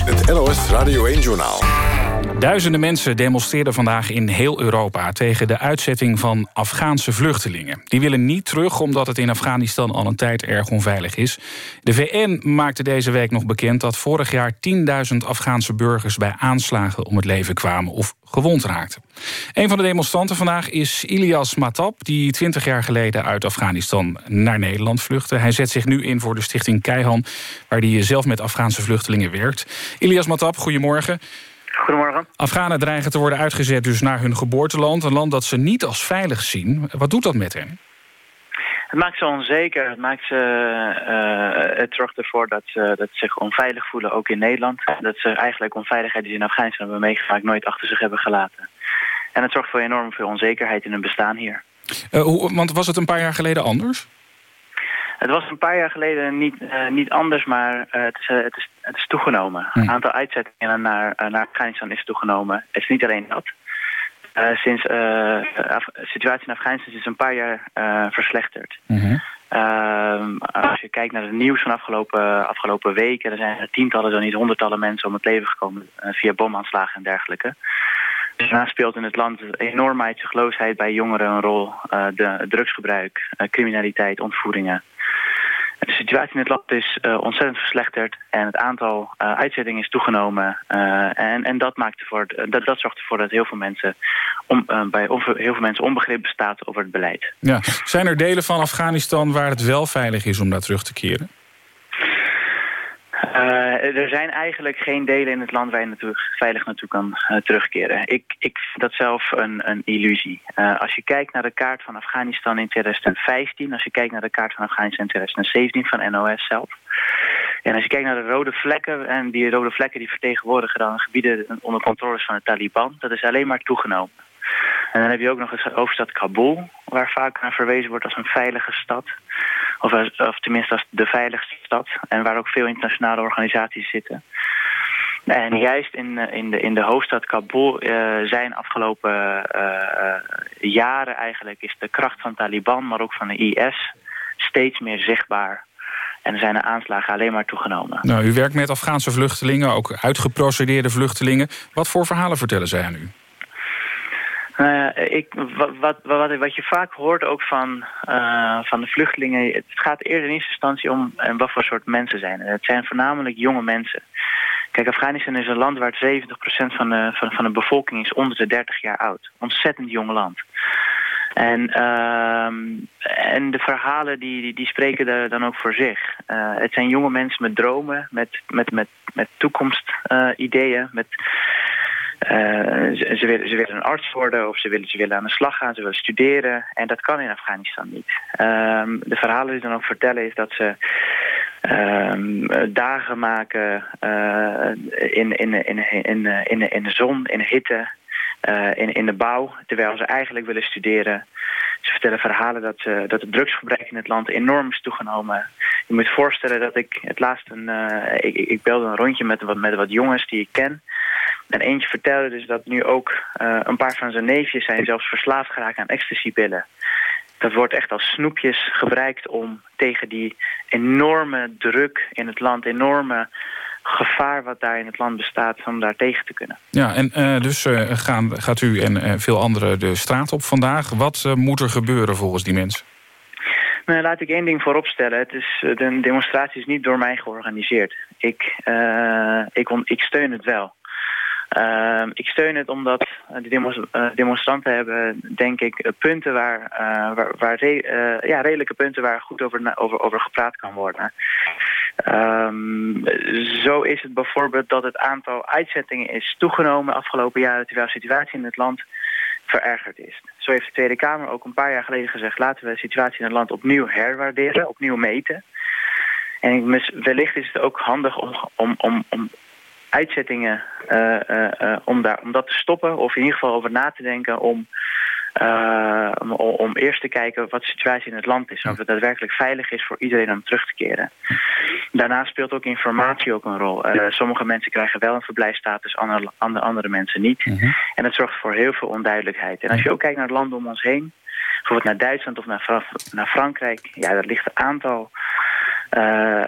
Het NOS Radio 1-journaal. Duizenden mensen demonstreerden vandaag in heel Europa... tegen de uitzetting van Afghaanse vluchtelingen. Die willen niet terug omdat het in Afghanistan al een tijd erg onveilig is. De VN maakte deze week nog bekend dat vorig jaar 10.000 Afghaanse burgers... bij aanslagen om het leven kwamen of gewond raakten. Een van de demonstranten vandaag is Ilias Matab... die 20 jaar geleden uit Afghanistan naar Nederland vluchtte. Hij zet zich nu in voor de stichting Keihan... waar hij zelf met Afghaanse vluchtelingen werkt. Ilias Matab, goedemorgen. Goedemorgen. Afghanen dreigen te worden uitgezet dus naar hun geboorteland. Een land dat ze niet als veilig zien. Wat doet dat met hen? Het maakt ze onzeker. Het, maakt ze, uh, het zorgt ervoor dat ze, dat ze zich onveilig voelen, ook in Nederland. Dat ze eigenlijk onveiligheid die ze in Afghanistan hebben meegemaakt... nooit achter zich hebben gelaten. En het zorgt voor enorm veel onzekerheid in hun bestaan hier. Uh, hoe, want was het een paar jaar geleden anders? Het was een paar jaar geleden niet, uh, niet anders, maar uh, het, is, uh, het, is, het is toegenomen. Hm. Het aantal uitzettingen naar, naar Afghanistan is toegenomen. Het is niet alleen dat. sinds de situatie in Afghanistan is een paar jaar verslechterd. -hmm. als je kijkt naar het nieuws van afgelopen, afgelopen weken... er zijn er tientallen, zo niet honderdtallen mensen om het leven gekomen... via bomaanslagen en dergelijke. Dus daarna speelt in het land enorme uitzichtloosheid bij jongeren een rol. de drugsgebruik, criminaliteit, ontvoeringen. De situatie in het land is uh, ontzettend verslechterd en het aantal uh, uitzettingen is toegenomen. Uh, en, en dat, maakt ervoor, dat, dat zorgt ervoor dat heel veel mensen om, bij heel veel mensen onbegrip bestaat over het beleid. Ja. Zijn er delen van Afghanistan waar het wel veilig is om daar terug te keren? Uh, er zijn eigenlijk geen delen in het land waar je naartoe, veilig naartoe kan uh, terugkeren. Ik, ik vind dat zelf een, een illusie. Uh, als je kijkt naar de kaart van Afghanistan in 2015... als je kijkt naar de kaart van Afghanistan in 2017 van NOS zelf... en als je kijkt naar de rode vlekken... en die rode vlekken die vertegenwoordigen dan gebieden onder controle van de Taliban... dat is alleen maar toegenomen. En dan heb je ook nog eens hoofdstad Kabul, waar vaak naar verwezen wordt als een veilige stad. Of, of tenminste als de veiligste stad. En waar ook veel internationale organisaties zitten. En juist in, in, de, in de hoofdstad Kabul uh, zijn afgelopen jaren eigenlijk... is de kracht van Taliban, maar ook van de IS, steeds meer zichtbaar. En er zijn de aanslagen alleen maar toegenomen. Nou, u werkt met Afghaanse vluchtelingen, ook uitgeprocedeerde vluchtelingen. Wat voor verhalen vertellen zij aan u? Uh, ik, wat, wat, wat, wat je vaak hoort ook van, uh, van de vluchtelingen... het gaat eerder in eerste instantie om en wat voor soort mensen zijn. Het zijn voornamelijk jonge mensen. Kijk, Afghanistan is een land waar 70% van de, van, van de bevolking is onder de 30 jaar oud. Ontzettend jong land. En, ehm, en de verhalen die, die, spreken er dan ook voor zich. Uh, het zijn jonge mensen met dromen, met, met, met, met toekomstideeën, met... Uh, ze, willen, ze willen een arts worden of ze willen, ze willen aan de slag gaan, ze willen studeren. En dat kan in Afghanistan niet. Um, de verhalen die ze dan ook vertellen is dat ze um, dagen maken uh, in, in, in, in, in, in de zon, in de hitte, uh, in, in de bouw, terwijl ze eigenlijk willen studeren. Ze vertellen verhalen dat, uh, dat het drugsgebruik in het land enorm is toegenomen. Je moet voorstellen dat ik het laatst een... Ik, ik belde een rondje met wat, met wat jongens die ik ken. En eentje vertelde dus dat nu ook uh, een paar van zijn neefjes zijn zelfs verslaafd geraakt aan ecstasy-pillen. Dat wordt echt als snoepjes gebruikt om tegen die enorme druk in het land, enorme gevaar wat daar in het land bestaat om daar tegen te kunnen. Ja, en uh, dus uh, gaan, gaat u en uh, veel anderen de straat op vandaag. Wat moet er gebeuren volgens die mensen? Nou, laat ik één ding vooropstellen. Het is, de demonstratie is niet door mij georganiseerd. Ik, ik, ik steun het wel. Uh, ik steun het omdat de demonstranten hebben, denk ik, punten waar, waar, ja, redelijke punten waar goed over, over, over gepraat kan worden. Um, zo is het bijvoorbeeld dat het aantal uitzettingen is toegenomen afgelopen jaren terwijl de situatie in het land verergerd is. Zo heeft de Tweede Kamer ook een paar jaar geleden gezegd... laten we de situatie in het land opnieuw herwaarderen, opnieuw meten. En wellicht is het ook handig om, om, om uitzettingen uh, uh, uh, om, daar, om dat te stoppen... of in ieder geval over na te denken om... Uh, om, om, eerst te kijken wat de situatie in het land is. Of het daadwerkelijk veilig is voor iedereen om terug te keren. Daarnaast speelt ook informatie ook een rol. Uh, sommige mensen krijgen wel een verblijfstatus, andere, andere, mensen niet. -hmm. En dat zorgt voor heel veel onduidelijkheid. En als je ook kijkt naar het land om ons heen... bijvoorbeeld naar Duitsland of naar, Fra naar Frankrijk... ja, dat ligt een aantal... Uh,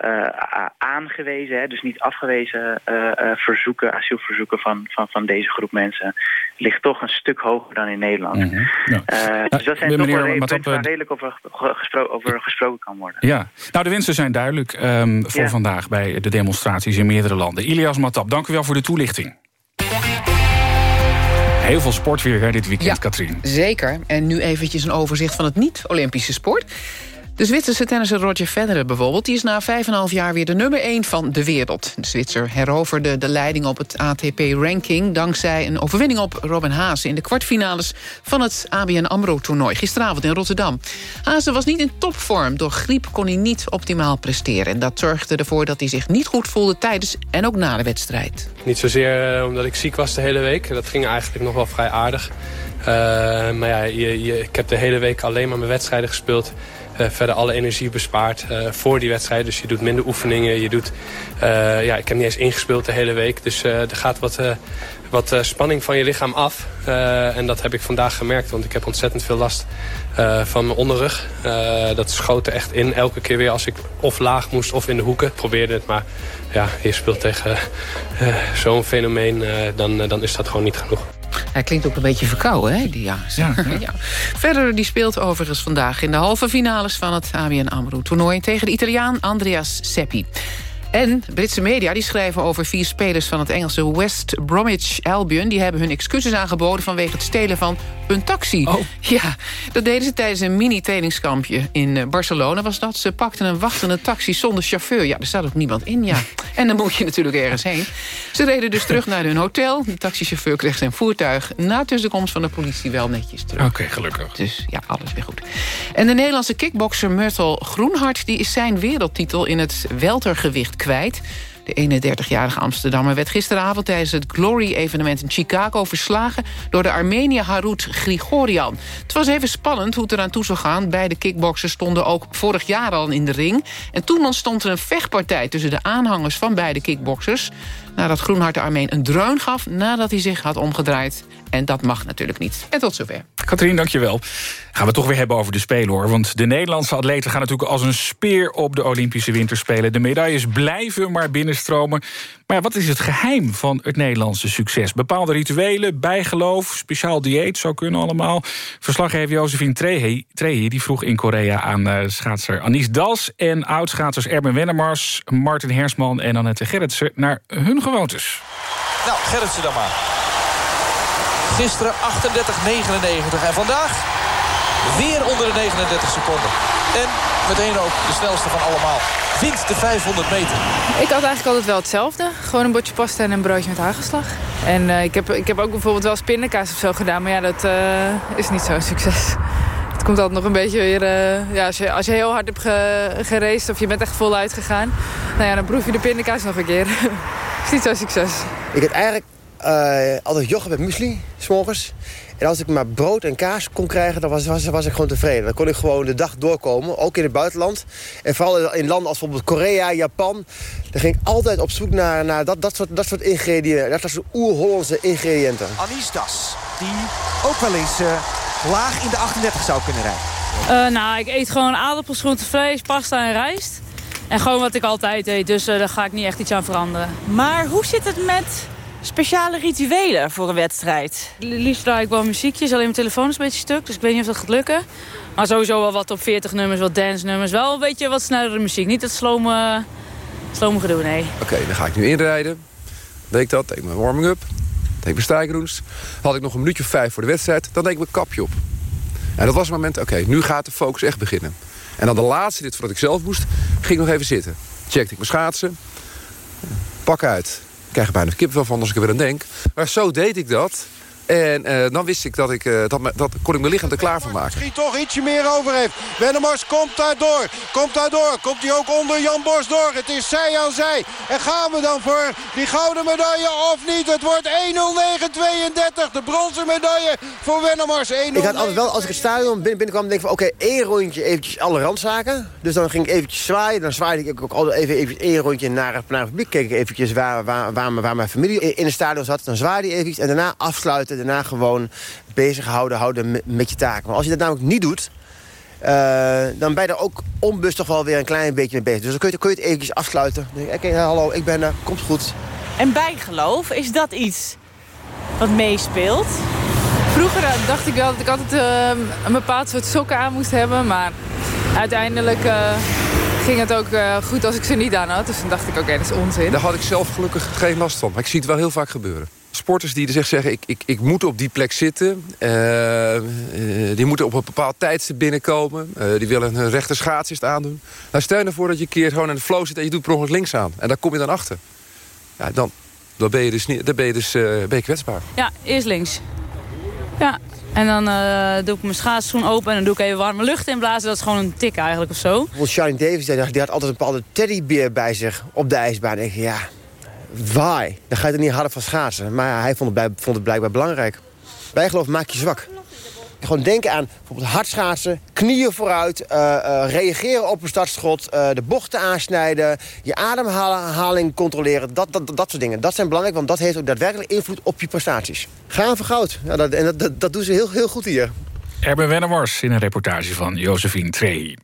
uh, aangewezen, hè, dus niet afgewezen uh, verzoeken, asielverzoeken van, van, van deze groep mensen, ligt toch een stuk hoger dan in Nederland. Mm -hmm. ja. dus dat zijn toch wel punten waar redelijk over, gespro over gesproken kan worden. Ja, nou de wensen zijn duidelijk um, voor ja. vandaag bij de demonstraties in meerdere landen. Ilias Matap, dank u wel voor de toelichting. Heel veel sport weer hè, dit weekend, ja, Katrien. Zeker. En nu eventjes een overzicht van het niet-Olympische sport. De Zwitserse tennisser Roger Federer bijvoorbeeld... die is na 5,5 jaar weer de nummer 1 van de wereld. De Zwitser heroverde de leiding op het ATP-ranking... dankzij een overwinning op Robin Haase... in de kwartfinales van het ABN AMRO-toernooi... gisteravond in Rotterdam. Haase was niet in topvorm. Door griep kon hij niet optimaal presteren. En dat zorgde ervoor dat hij zich niet goed voelde... tijdens en ook na de wedstrijd. Niet zozeer omdat ik ziek was de hele week. Dat ging eigenlijk nog wel vrij aardig. Uh, maar ja, je, je, ik heb de hele week alleen maar mijn wedstrijden gespeeld... Uh, verder alle energie bespaard uh, voor die wedstrijd. Dus je doet minder oefeningen. Je doet, uh, ja, ik heb niet eens ingespeeld de hele week. Dus er gaat wat, wat spanning van je lichaam af. en dat heb ik vandaag gemerkt. Want ik heb ontzettend veel last van mijn onderrug. dat schoot er echt in. Elke keer weer als ik of laag moest of in de hoeken. Ik probeerde het, maar ja, je speelt tegen zo'n fenomeen. dan, dan is dat gewoon niet genoeg. Hij klinkt ook een beetje verkouden, hè? Die, ja. Ja. Verder die speelt overigens vandaag in de halve finales... van het ABN AMRO-toernooi tegen de Italiaan Andreas Seppi. En Britse media die schrijven over vier spelers van het Engelse West Bromwich Albion. Die hebben hun excuses aangeboden vanwege het stelen van een taxi. Oh. Ja, dat deden ze tijdens een mini-trainingskampje in Barcelona was dat. Ze pakten een wachtende taxi zonder chauffeur. Ja, er staat ook niemand in, ja. En dan moet je natuurlijk ergens heen. Ze reden dus terug naar hun hotel. De taxichauffeur kreeg zijn voertuig na tussenkomst van de politie wel netjes terug. Oké, okay, gelukkig. Dus ja, alles weer goed. En de Nederlandse kickbokser Myrtle Groenhart... die is zijn wereldtitel in het weltergewicht De 31-jarige Amsterdammer werd gisteravond tijdens het Glory-evenement in Chicago verslagen door de Armenië Harut Grigorian. Het was even spannend hoe het eraan toe zou gaan. Beide kickboxers stonden ook vorig jaar al in de ring. En toen ontstond er een vechtpartij tussen de aanhangers van beide kickboxers. Nadat Groenhart Armeen een dreun gaf nadat hij zich had omgedraaid. En dat mag natuurlijk niet. En tot zover. Katrien, dankjewel. Gaan we toch weer hebben over de Spelen, hoor. Want de Nederlandse atleten gaan natuurlijk als een speer op de Olympische Winterspelen. De medailles blijven maar binnenstromen. Maar wat is het geheim van het Nederlandse succes? Bepaalde rituelen, bijgeloof, speciaal dieet, zou kunnen allemaal. Verslaggever Josephine Trehi, die vroeg in Korea aan uh, schaatser Anis Das... en oudschaatsers Erben Wennemars, Martin Hersman en Annette Gerritsen... naar hun gewoontes. Nou, Gerritsen dan maar. Gisteren 38,99 en vandaag weer onder de 39 seconden. En meteen ook de snelste van allemaal. Wint de 500 meter. Ik had eigenlijk altijd wel hetzelfde. Gewoon een bordje pasta en een broodje met hagelslag. En uh, ik, heb, ik heb ook bijvoorbeeld wel spinnenkaas of zo gedaan. Maar ja, dat uh, is niet zo'n succes. Het komt altijd nog een beetje weer... Uh, ja, als, je, als je heel hard hebt ge, geraced of je bent echt voluit gegaan... Nou ja, dan proef je de pindakaas nog een keer. is niet zo'n succes. Ik heb eigenlijk altijd yoghurt met muesli, s'morgens. En als ik maar brood en kaas kon krijgen, dan was, was, was ik gewoon tevreden. Dan kon ik gewoon de dag doorkomen, ook in het buitenland. En vooral in landen als bijvoorbeeld Korea, Japan. Dan ging ik altijd op zoek naar, naar dat, dat, soort, dat soort ingrediënten. Dat soort oer-Hollandse ingrediënten. Anis Das, die ook wel eens uh, laag in de 38 zou kunnen rijden. Uh, nou, ik eet gewoon aardappels, groente, vlees, pasta en rijst. En gewoon wat ik altijd eet, dus uh, daar ga ik niet echt iets aan veranderen. Maar hoe zit het met speciale rituelen voor een wedstrijd? Liefst draai ik wel muziekjes, alleen mijn telefoon is een beetje stuk. Dus ik weet niet of dat gaat lukken. Maar sowieso wel wat op 40 nummers, wat dance nummers. Wel een beetje wat snellere muziek. Niet het slome, slome gedoe, nee. Oké, dan ga ik nu inrijden. Deed ik dat, deed ik mijn warming-up. Deed ik mijn stijgroens. Had ik nog een minuutje of vijf voor de wedstrijd. Dan deed ik mijn kapje op. En dat was het moment, oké, nu gaat de focus echt beginnen. En dan de laatste, dit voordat ik zelf moest, ging ik nog even zitten. Checkte ik mijn schaatsen. Pak uit krijg er bijna kipvel van als ik er weer aan denk. Maar zo deed ik dat. En uh, dan wist ik dat ik, uh, dat, dat kon ik mijn lichaam er klaar van maken. Misschien toch ietsje meer over heeft. Wennemars komt daar door. Komt daar door. Komt hij ook onder Jan Bos door. Het is zij aan zij. En gaan we dan voor die gouden medaille of niet? Het wordt 1.09.32. De bronzen medaille voor Wennemars. Ik had altijd wel, als ik het stadion binnen, binnenkwam, denk ik van... oké, okay, één rondje eventjes alle randzaken. Dus dan ging ik eventjes zwaaien. Dan zwaaide ik ook altijd even, even één rondje naar, naar het publiek. Keek ik eventjes waar, waar, waar, waar mijn familie in het stadion zat. Dan zwaaide hij eventjes. En daarna afsluiten daarna gewoon bezig houden, houden met je taak. Maar als je dat namelijk niet doet... Uh, dan ben je er ook onbewust toch wel weer een klein beetje mee bezig. Dus dan kun je, kun je het eventjes afsluiten. Oké, okay, hallo, ik ben er, komt goed. En bijgeloof, is dat iets wat meespeelt? Vroeger eh, dacht ik wel dat ik altijd uh, een bepaald soort sokken aan moest hebben. Maar uiteindelijk uh, ging het ook goed als ik ze niet aan had. Dus dan dacht ik, oké, okay, dat is onzin. Daar had ik zelf gelukkig geen last van. Maar ik zie het wel heel vaak gebeuren sporters die zich zeggen... Ik, ik, ik moet op die plek zitten. Uh, uh, die moeten op een bepaald tijdstip binnenkomen. Uh, die willen hun rechter schaatsist aandoen. Nou, stel je ervoor dat je een keer gewoon in de flow zit... en je doet per ongeluk links aan. En daar kom je dan achter. Ja, dan, dan ben je dus, niet, dan ben je dus ben je kwetsbaar. Ja, eerst links. Ja, en dan doe ik mijn schaatsschoen open en dan doe ik even warme lucht inblazen. Dat is gewoon een tik eigenlijk of zo. Shine Davis die had altijd een bepaalde teddybeer bij zich op de ijsbaan. En ik, ja, waai. Dan ga je er niet harder van schaatsen. Maar hij vond het, vond het blijkbaar belangrijk. Bijgeloof maak je zwak. Gewoon denken aan bijvoorbeeld hard schaatsen, knieën vooruit... Uh, uh, reageren op een startschot, uh, de bochten aansnijden... je ademhaling controleren, dat, dat, dat soort dingen. Dat zijn belangrijk, want dat heeft ook daadwerkelijk invloed op je prestaties. Gaan voor goud. Ja, dat, en dat, dat, doen ze heel, heel goed hier. Erben Wennemars in een reportage van Josephine Trehi.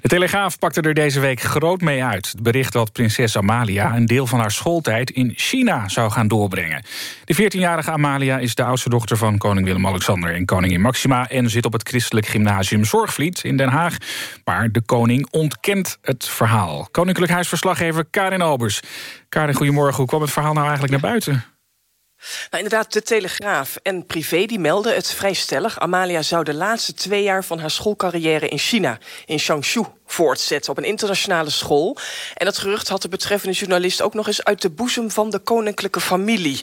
De Telegraaf pakte er deze week groot mee uit. Het bericht dat prinses Amalia een deel van haar schooltijd in China zou gaan doorbrengen. De 14-jarige Amalia is de oudste dochter van koning Willem-Alexander en koningin Maxima... en zit op het christelijk gymnasium Zorgvliet in Den Haag. Maar de koning ontkent het verhaal. Koninklijk Huisverslaggever Karin Albers. Karin, goedemorgen. Hoe kwam het verhaal nou eigenlijk naar buiten? Nou, inderdaad, de Telegraaf en Privé die melden het vrij stellig. Amalia zou de laatste twee jaar van haar schoolcarrière in China, in Changshu, voortzetten op een internationale school. En dat gerucht had de betreffende journalist ook nog eens uit de boezem van de koninklijke familie.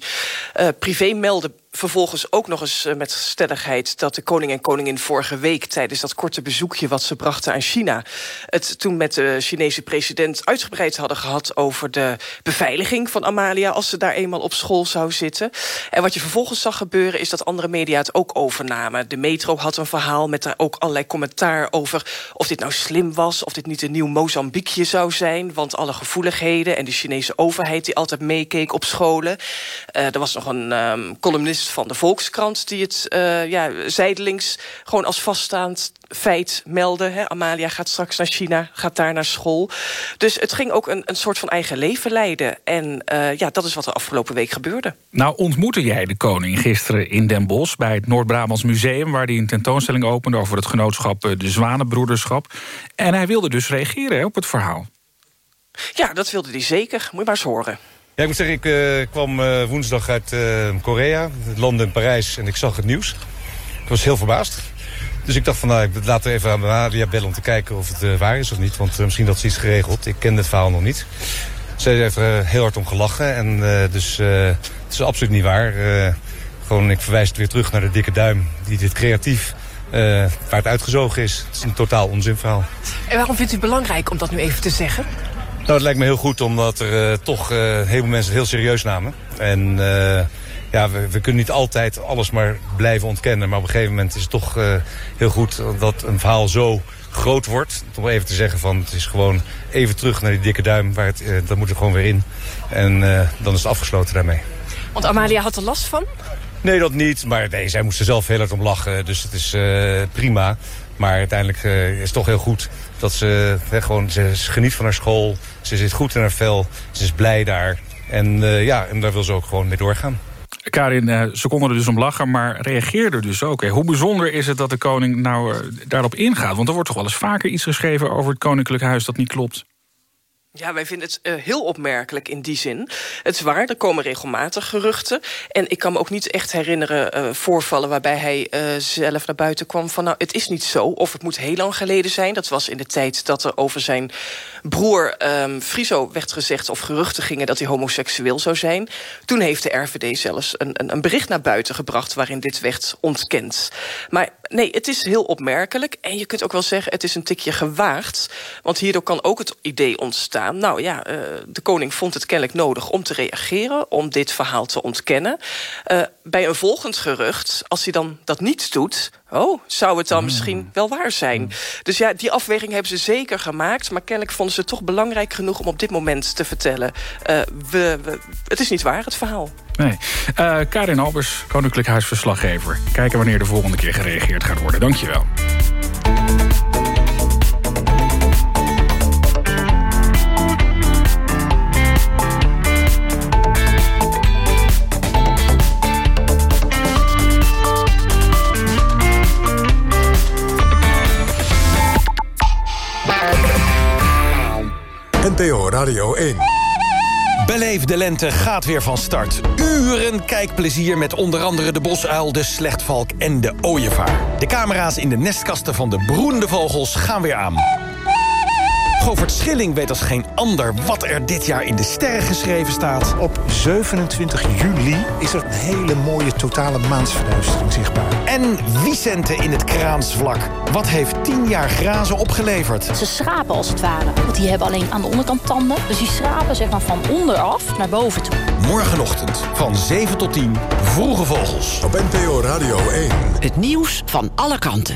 Uh, privé meldde vervolgens ook nog eens uh, met stelligheid dat de koning en koningin vorige week tijdens dat korte bezoekje wat ze brachten aan China het toen met de Chinese president uitgebreid hadden gehad over de beveiliging van Amalia als ze daar eenmaal op school zou zitten. En wat je vervolgens zag gebeuren is dat andere media het ook overnamen. De Metro had een verhaal met daar ook allerlei commentaar over of dit nou slim was of dit niet een nieuw Mozambiekje zou zijn. Want alle gevoeligheden en de Chinese overheid die altijd meekeek op scholen. Uh, er was nog een um, columnist van de Volkskrant die het uh, ja, zijdelings gewoon als vaststaand feit meldde. Hè. Amalia gaat straks naar China, gaat daar naar school. Dus het ging ook een, een soort van eigen leven leiden. En uh, ja, dat is wat er afgelopen week gebeurde. Nou ontmoette jij de koning gisteren in Den Bosch... bij het Noord-Brabants Museum... waar hij een tentoonstelling opende over het genootschap De Zwanenbroederschap. En hij wilde dus reageren op het verhaal. Ja, dat wilde hij zeker. Moet je maar eens horen. Ja, ik moet zeggen, ik uh, kwam uh, woensdag uit uh, Korea, Londen en Parijs... en ik zag het nieuws. Ik was heel verbaasd. Dus ik dacht van, nou, ik laat even aan Amalia bellen om te kijken of het waar is of niet. Want misschien dat ze iets geregeld. Ik ken het verhaal nog niet. Ze heeft er heel hard om gelachen. En dus het is absoluut niet waar. gewoon, ik verwijs het weer terug naar de dikke duim die dit creatief uh, waar het uitgezogen is. Het is een totaal onzinverhaal. En waarom vindt u het belangrijk om dat nu even te zeggen? Nou, het lijkt me heel goed omdat er uh, toch uh, heel veel mensen het heel serieus namen. En ja, we, we, kunnen niet altijd alles maar blijven ontkennen. Maar op een gegeven moment is het toch heel goed dat een verhaal zo groot wordt. Om even te zeggen van het is gewoon even terug naar die dikke duim. Waar het, dat moet er gewoon weer in. En dan is het afgesloten daarmee. Want Amalia had er last van? Nee, dat niet. Maar nee, zij moest er zelf heel hard om lachen. Dus het is uh, prima. Maar uiteindelijk uh, is het toch heel goed dat ze gewoon... Ze geniet van haar school. Ze zit goed in haar vel. Ze is blij daar. En uh, ja, en daar wil ze ook gewoon mee doorgaan. Karin, ze konden er dus om lachen, maar reageerde dus ook. Hoe bijzonder is het dat de koning nou daarop ingaat? Want er wordt toch wel eens vaker iets geschreven over het Koninklijk Huis dat niet klopt? Ja, wij vinden het uh, heel opmerkelijk in die zin. Het is waar, er komen regelmatig geruchten. En ik kan me ook niet echt herinneren uh, voorvallen... waarbij hij uh, zelf naar buiten kwam van... nou, het is niet zo, of het moet heel lang geleden zijn. Dat was in de tijd dat er over zijn broer um, Friso werd gezegd... of geruchten gingen dat hij homoseksueel zou zijn. Toen heeft de RVD zelfs een, een, een bericht naar buiten gebracht... waarin dit werd ontkend. Maar nee, het is heel opmerkelijk. En je kunt ook wel zeggen, het is een tikje gewaagd. Want hierdoor kan ook het idee ontstaan... nou ja, uh, de koning vond het kennelijk nodig om te reageren... om dit verhaal te ontkennen. Uh, bij een volgend gerucht, als hij dan dat niet doet... oh, zou het dan mm. misschien wel waar zijn? Dus ja, die afweging hebben ze zeker gemaakt... maar kennelijk vonden ze het toch belangrijk genoeg om op dit moment te vertellen... Uh, we, we, het is niet waar, het verhaal. Nee. Uh, Karin Albers, Koninklijk Huisverslaggever. Kijken wanneer de volgende keer gereageerd gaat worden. Dankjewel. NPO Radio 1. Beleef de lente gaat weer van start. Uren kijkplezier met onder andere de bosuil, de slechtvalk en de ooievaar. De camera's in de nestkasten van de broedende vogels gaan weer aan. Govert Schilling weet als geen ander wat er dit jaar in de sterren geschreven staat. Op 27 juli is er een hele mooie totale maansverduistering zichtbaar. En Vicente in het kraansvlak. Wat heeft 10 jaar grazen opgeleverd? Ze schrapen als het ware. Want die hebben alleen aan de onderkant tanden. Dus die schrapen zeg maar van onderaf naar boven toe. Morgenochtend van 7 tot 10. Vroege Vogels. Op NPO Radio 1. Het nieuws van alle kanten.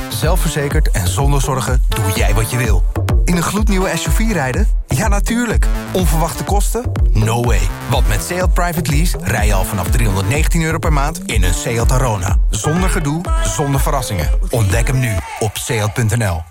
Zelfverzekerd en zonder zorgen doe jij wat je wil. In een gloednieuwe SUV rijden? Ja, natuurlijk. Onverwachte kosten? No way. Want met Seat Private Lease rij je al vanaf 319 euro per maand in een Seat Arona. Zonder gedoe, zonder verrassingen. Ontdek hem nu op seat.nl.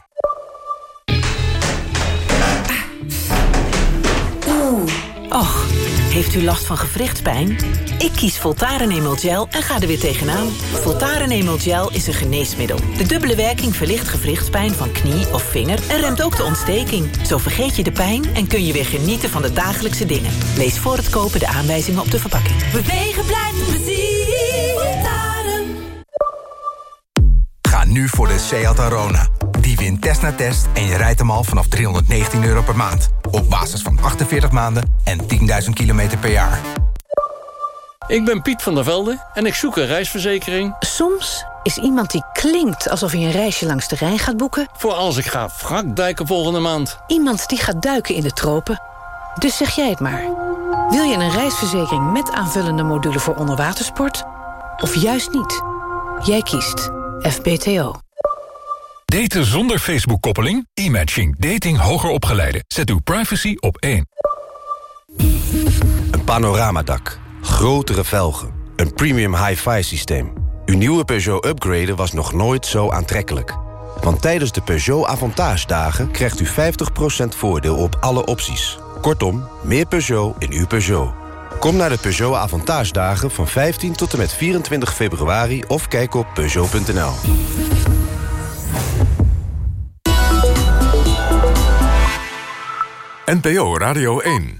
Oeh. Och, heeft u last van gewrichtspijn? Ik kies Voltaren Emel Gel en ga er weer tegenaan. Voltaren Emel Gel is een geneesmiddel. De dubbele werking verlicht gewrichtspijn van knie of vinger... en remt ook de ontsteking. Zo vergeet je de pijn en kun je weer genieten van de dagelijkse dingen. Lees voor het kopen de aanwijzingen op de verpakking. Bewegen blijft plezier. Voltaren. Ga nu voor de Seat Arona. Die wint test na test en je rijdt hem al vanaf 319 euro per maand. Op basis van 48 maanden en 10.000 kilometer per jaar. Ik ben Piet van der Velde en ik zoek een reisverzekering. Soms is iemand die klinkt alsof hij een reisje langs de Rijn gaat boeken. Voor als ik ga wrakduiken volgende maand. Iemand die gaat duiken in de tropen. Dus zeg jij het maar. Wil je een reisverzekering met aanvullende module voor onderwatersport? Of juist niet? Jij kiest FBTO. Daten zonder Facebook-koppeling? E-matching. Dating hoger opgeleiden. Zet uw privacy op één. Een panoramadak. Grotere velgen. Een premium hi-fi systeem. Uw nieuwe Peugeot upgraden was nog nooit zo aantrekkelijk. Want tijdens de Peugeot Avantage dagen krijgt u 50% voordeel op alle opties. Kortom, meer Peugeot in uw Peugeot. Kom naar de Peugeot Avantage dagen van 15 tot en met 24 februari... of kijk op Peugeot.nl. NPO Radio 1